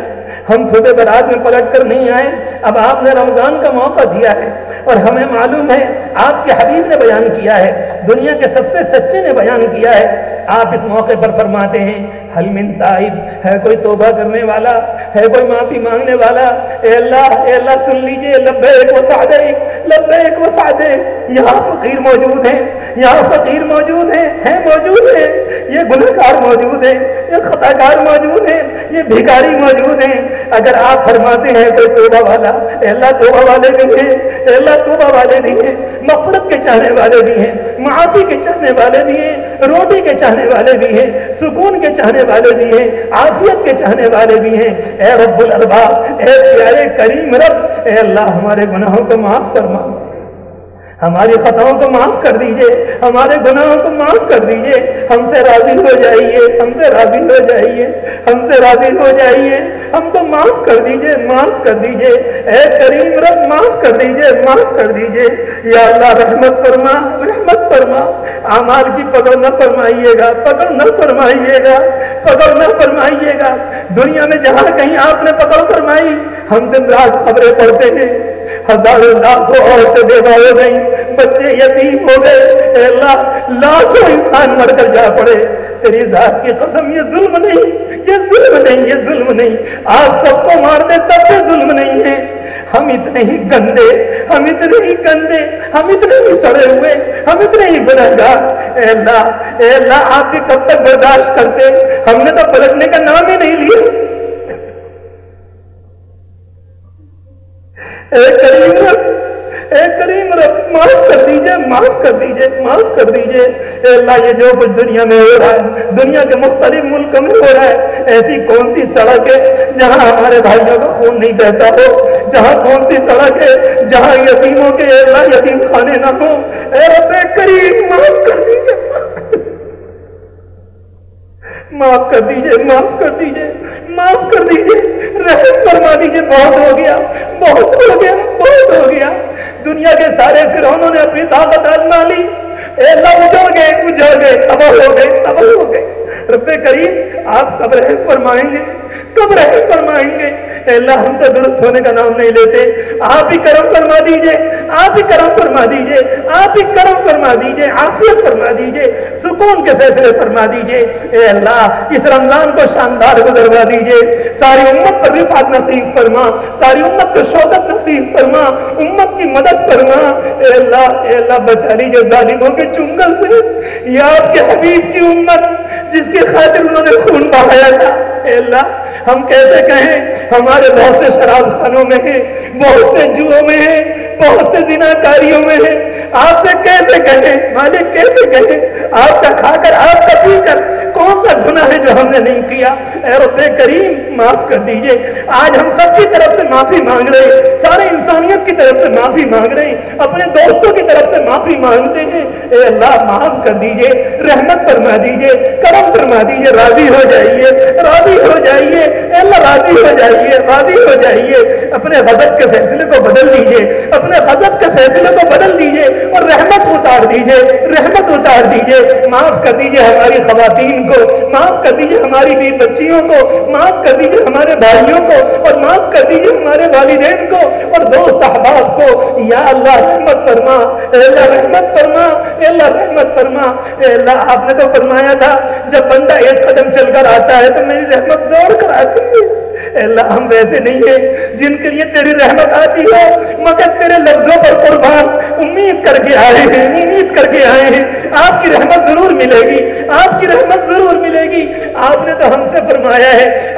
[SPEAKER 1] ہم خود برات میں پلٹ کر نہیں آئے۔ اب آپ نے رمضان کا موقع دیا ہے اور ہمیں معلوم ہے آپ کے حبیب نے بیان کیا ہے، دنیا کے سب سے سچے نے بیان کیا ہے۔ آپ اس موقع پر فرماتے ہیں حل من تائب، ہے کوئی توبہ کرنے والا، ہے کوئی معافی مانگنے والا، اے اللہ اے اللہ سن لیجیے، لبیک و سعدیک لبیک و سعدیک یہاں فقیر موجود ہیں، یہاں فقیر موجود ہیں ہیں موجود ہیں، یہ گنہگار موجود ہیں، یہ خطا کار موجود ہیں، یہ بھیکاری موجود ہیں۔ اگر آپ فرماتے ہیں کوئی توبہ والا، اے اللہ توبہ والے بھی ہیں اے اللہ توبہ والے بھی ہیں مفرت کے چاہنے والے بھی ہیں، معافی کے چاہنے والے بھی ہیں روٹی کے چاہنے والے بھی ہیں، سکون کے چاہنے والے بھی ہیں، عافیت کے چاہنے والے بھی ہیں۔ اے رب الارباب، اے پیارے کریم رب، اے اللہ ہمارے گناہوں کو معاف فرما۔ ہماری خطاؤں کو معاف کر دیجیے، ہمارے گناہوں کو معاف کر دیجیے، ہم سے راضی ہو جائیے، ہم سے راضی ہو جائیے، ہم سے راضی ہو جائیے، ہم کو معاف کر دیجیے، معاف کر دیجیے، اے کریم رب، معاف کر دیجیے، معاف کر دیجیے۔ یا اللہ، رحمت فرما رحمت فرما۔ اعمال کی پکڑ نہ فرمائیے گا، پکڑ نہ فرمائیے گا، پکڑ نہ فرمائیے گا۔ دنیا میں جہاں کہیں آپ نے پکڑ فرمائی، ہم دن رات خبریں پڑھتے ہیں۔ ہزاروں لاکھوں عورتیں بیوہ ہو گئی بچے یتیم ہو گئے۔ اے اللہ، لاکھوں انسان مر کر جا پڑے۔ تیری ذات کی قسم یہ ظلم نہیں، یہ ظلم نہیں، یہ ظلم نہیں۔ آپ سب کو مار دے تب بھی ظلم نہیں ہے۔ ہم اتنے ہی گندے، ہم اتنے ہی گندے، ہم اتنے ہی سڑے ہوئے، ہم اتنے ہی گنہگار اے اللہ اے اللہ، آپ کے کب تک برداشت کرتے؟ ہم نے تو پلٹنے کا نام ہی نہیں لیا۔ اے کریم رب، اے کریم رب، معاف کر دیجیے، معاف کر دیجیے، معاف کر دیجیے۔ اے اللہ، یہ جو کچھ دنیا میں ہو رہا ہے، دنیا کے مختلف ملکوں میں ہو رہا ہے، ایسی کون سی سڑک ہے جہاں ہمارے بھائیوں کا خون نہیں بہتا ہو؟ جہاں کون سی سڑک ہے جہاں یتیموں کے اے اللہ یتیم خانے نہ ہو اے رب کریم معاف کر دیجیے، معاف کر دیجیے، معاف کر دیجیے۔ معاف کر دیجیے۔ رحم فرما دیجیے، بہت ہو گیا۔ بہت ہو گیا، بہت ہو گیا۔ دنیا کے سارے گرہنوں نے اپنی طاقت آزما لی۔ اے اللہ، اجڑ گئے اجڑ گئے، تباہ ہو گئے، تباہ ہو گئے۔ رب کریم، آپ کب رحم فرمائیں گے؟ کب رحم فرمائیں گے؟ اے اللہ ہم سے درست ہونے کا نام نہیں لیتے۔ آپ ہی کرم فرما دیجیے، آپ ہی کرم فرما دیجیے، آپ ہی کرم فرما دیجیے، عافیت فرما دیجیے، سکون کے فیصلے فرما دیجیے۔ اے اللہ، اس رمضان کو شاندار گزروا دیجیے۔ ساری امت پر رفعت نصیب فرما، ساری امت کو شوقت نصیب فرما، امت کی مدد فرما۔ اے اللہ اے اللہ، بچا لیجیے ظالموں کے چنگل سے۔ یا آپ کے حبیب کی امت جس کی خاطر انہوں نے خون بہایا تھا۔ اے اللہ، ہم کیسے کہیں؟ ہمارے بہت سے شراب خانوں میں ہیں، بہت سے جوہوں میں ہیں، بہت سے زنا کاریوں میں ہیں۔ آپ سے کیسے کہیں؟ مالک کیسے کہیں؟ آپ کا کھا کر، آپ کا پی کر کون سا گناہ ہے جو ہم نے نہیں کیا؟ اے رب کریم، معاف کر دیجیے۔ آج ہم سب کی طرف سے معافی مانگ رہے سارے انسانیت کی طرف سے معافی مانگ رہے اپنے دوستوں کی طرف سے معافی مانگتے ہیں۔ اے اللہ، معاف کر دیجیے۔ رحمت فرما دیجیے۔ کرم فرما دیجیے۔ راضی ہو جائیے۔ راضی ہو جائیے۔ اے اللہ، راضی ہو جائیے۔ راضی ہو جائیے۔ اپنے غضب کے فیصلے کو بدل دیجیے۔ اپنے غضب کے فیصلے کو بدل دیجیے۔ اور رحمت اتار دیجیے۔ رحمت اتار دیجیے۔ معاف کر دیجیے ہماری خواتین کو، معاف کر دیجیے ہماری بی بچیوں کو، معاف کر دیجیے ہمارے بھائیوں کو، اور معاف کر دیجیے ہمارے والدین کو، اور دوست احباب کو، یا اللہ رحمت فرما، اے اللہ رحمت فرما، اے اللہ رحمت فرما، اے اللہ، آپ نے تو فرمایا تھا، جب بندہ ایک قدم چل کر آتا ہے تو میری رحمت دوڑ کر آتی ہے۔ اے اللہ ہم ویسے نہیں ہیں، جن کے لیے تیری رحمت آتی ہے۔ مگر تیرے لفظوں پر قربان امید کر کے آئے ہیں، امید کر کے آئے ہیں۔ آپ کی رحمت ضرور ملے گی، آپ کی رحمت ضرور ملے گی۔ آپ نے تو ہم سے فرمایا ہے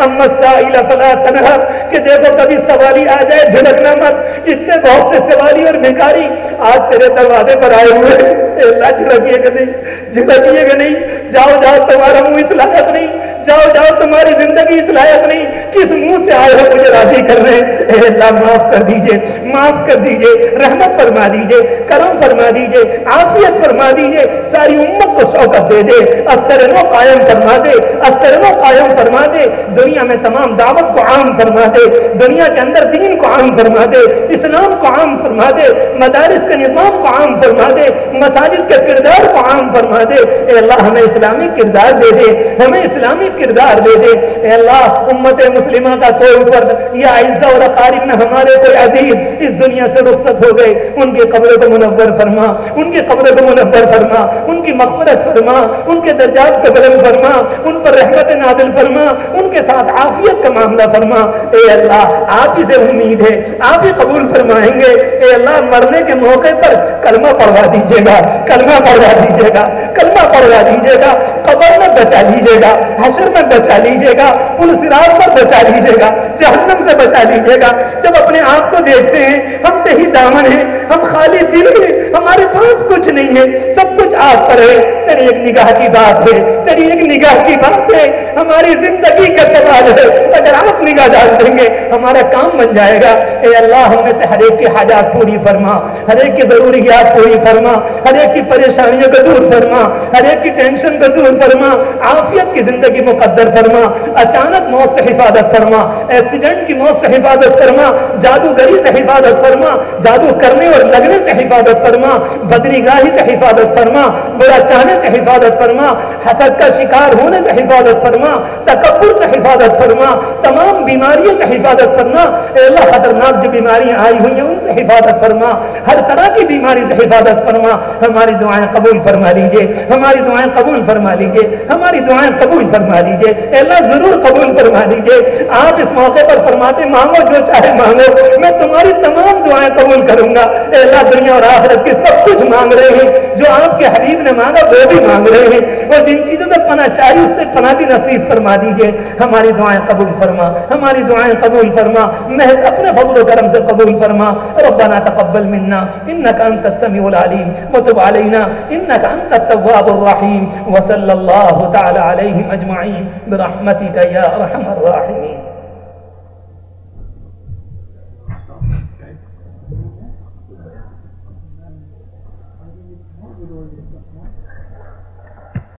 [SPEAKER 1] فلا تنہا کہ دیکھو کبھی سوالی آ جائے جھڑکنا مت۔ اتنے بہت سے سوالی اور بھکاری آج تیرے دروازے پر آئے ہوئے اے اللہ جھڑکیے گا نہیں جھڑکیے گا نہیں۔ جاؤ جاؤ، تمہارا منہ اس لائق نہیں۔ جاؤ جاؤ، تمہاری زندگی اس لائق نہیں، کس منہ سے آئے ہو مجھے راضی کر رہے ہیں اے اللہ، معاف کر دیجیے۔ معاف کر دیجیے، رحمت فرما دیجیے، کرم فرما دیجیے، عافیت فرما دیجیے، ساری امت کو شوقت دے دے، اثر نو قائم فرما دے، اثر نو قائم فرما دے، دنیا میں تمام دعوت کو عام فرما دے، دنیا کے اندر دین کو عام فرما دے، اسلام کو عام فرما دے، مدارس کے نظام کو عام فرما دے، مساجد کے کردار کو عام فرما دے۔ اے اللہ، ہمیں اسلامی کردار دے دے، ہمیں اسلامی کردار دے دے۔ اے اللہ، امت مسلمہ کا کوئی فرد یا عزہ اور اقارب میں ہمارے کوئی عزیز اس دنیا سے رخصت ہو گئے۔ ان کے قبر کو منور فرما، ان کے قبر کو منور فرما، ان کی مغفرت فرما، ان کے درجات کو بلند فرما، ان پر رحمت نادل فرما، ان کے ساتھ عافیت کا معاملہ فرما۔ اے اللہ، آپ ہی سے امید ہے، آپ ہی قبول فرمائیں گے۔ اے اللہ، مرنے کے موقع پر کلمہ پڑھوا دیجیے گا، کلمہ پڑھوا دیجیے گا، کلمہ پڑھوا دیجیے گا۔ قبر میں بچا لیجیے گا، حشر میں بچا لیجیے گا، پل سراج پر بچا لیجیے گا، جہنم سے بچا لیجیے گا۔ جب اپنے آپ کو دیکھتے ہیں ہیں ہم تہی دامن ہیں ہم خالی دل ہیں، ہمارے پاس کچھ نہیں ہے، سب کچھ آپ پر ہے۔ تیری ایک نگاہ کی بات ہے، تیری ایک نگاہ کی بات ہے۔ ہماری زندگی کا سوال ہے۔ اگر آپ نگاہ ڈال دیں گے، ہمارا کام بن جائے گا۔ اے اللہ، ہم میں سے ہر ایک کی حاجات پوری فرما۔ ہر ایک کی ضروریات پوری فرما۔ ہر ایک کی پریشانیوں کو دور فرما۔ ہر ایک کی ٹینشن کو دور فرما۔ عافیت کی زندگی مقدر فرما۔ اچانک موت سے حفاظت فرما۔ ایکسیڈنٹ کی موت سے حفاظت فرما۔ جادوگری سے حفاظت فرما۔ جادو کرنے اور لگنے سے حفاظت فرما، بدری گاہی سے حفاظت فرما برا چاہنے سے حفاظت فرما، حسد کا شکار ہونے سے حفاظت فرما، تکبر سے حفاظت فرما، تمام بیماریوں سے حفاظت فرما۔ اے اللہ، خطرناک جو بیماریاں آئی ہوئی ہیں، ان سے حفاظت فرما، ہر طرح کی بیماری سے حفاظت فرما۔ ہماری دعائیں قبول فرما لیجیے ہماری دعائیں قبول فرما لیجیے ہماری دعائیں قبول فرما لیجیے اللہ ضرور قبول فرما لیجیے آپ اس موقع پر فرماتے، مانگو جو چاہے مانگو۔ میں تمہاری تمام دعائیں قبول کروں گا۔ اللہ دنیا اور آخرت کی سب کچھ مانگ رہے ہیں۔ جو آپ کے حبیب نے مانگا، وہ بھی مانگ رہے ہیں۔ اور جن چیزوں سے پناہ چاہیے، اس سے پناہ بھی نصیب فرما دیجیے ہماری دعائیں قبول فرما، ہماری دعائیں قبول فرما۔ محض اپنے فضل و کرم سے قبول فرما۔ ربنا تقبل منا. إنك أنت السميع العليم. وتب علينا. إنك أنت التواب الرحيم. وصلى الله تعالى عليهم أجمعين. برحمتك يا أرحم الراحمين.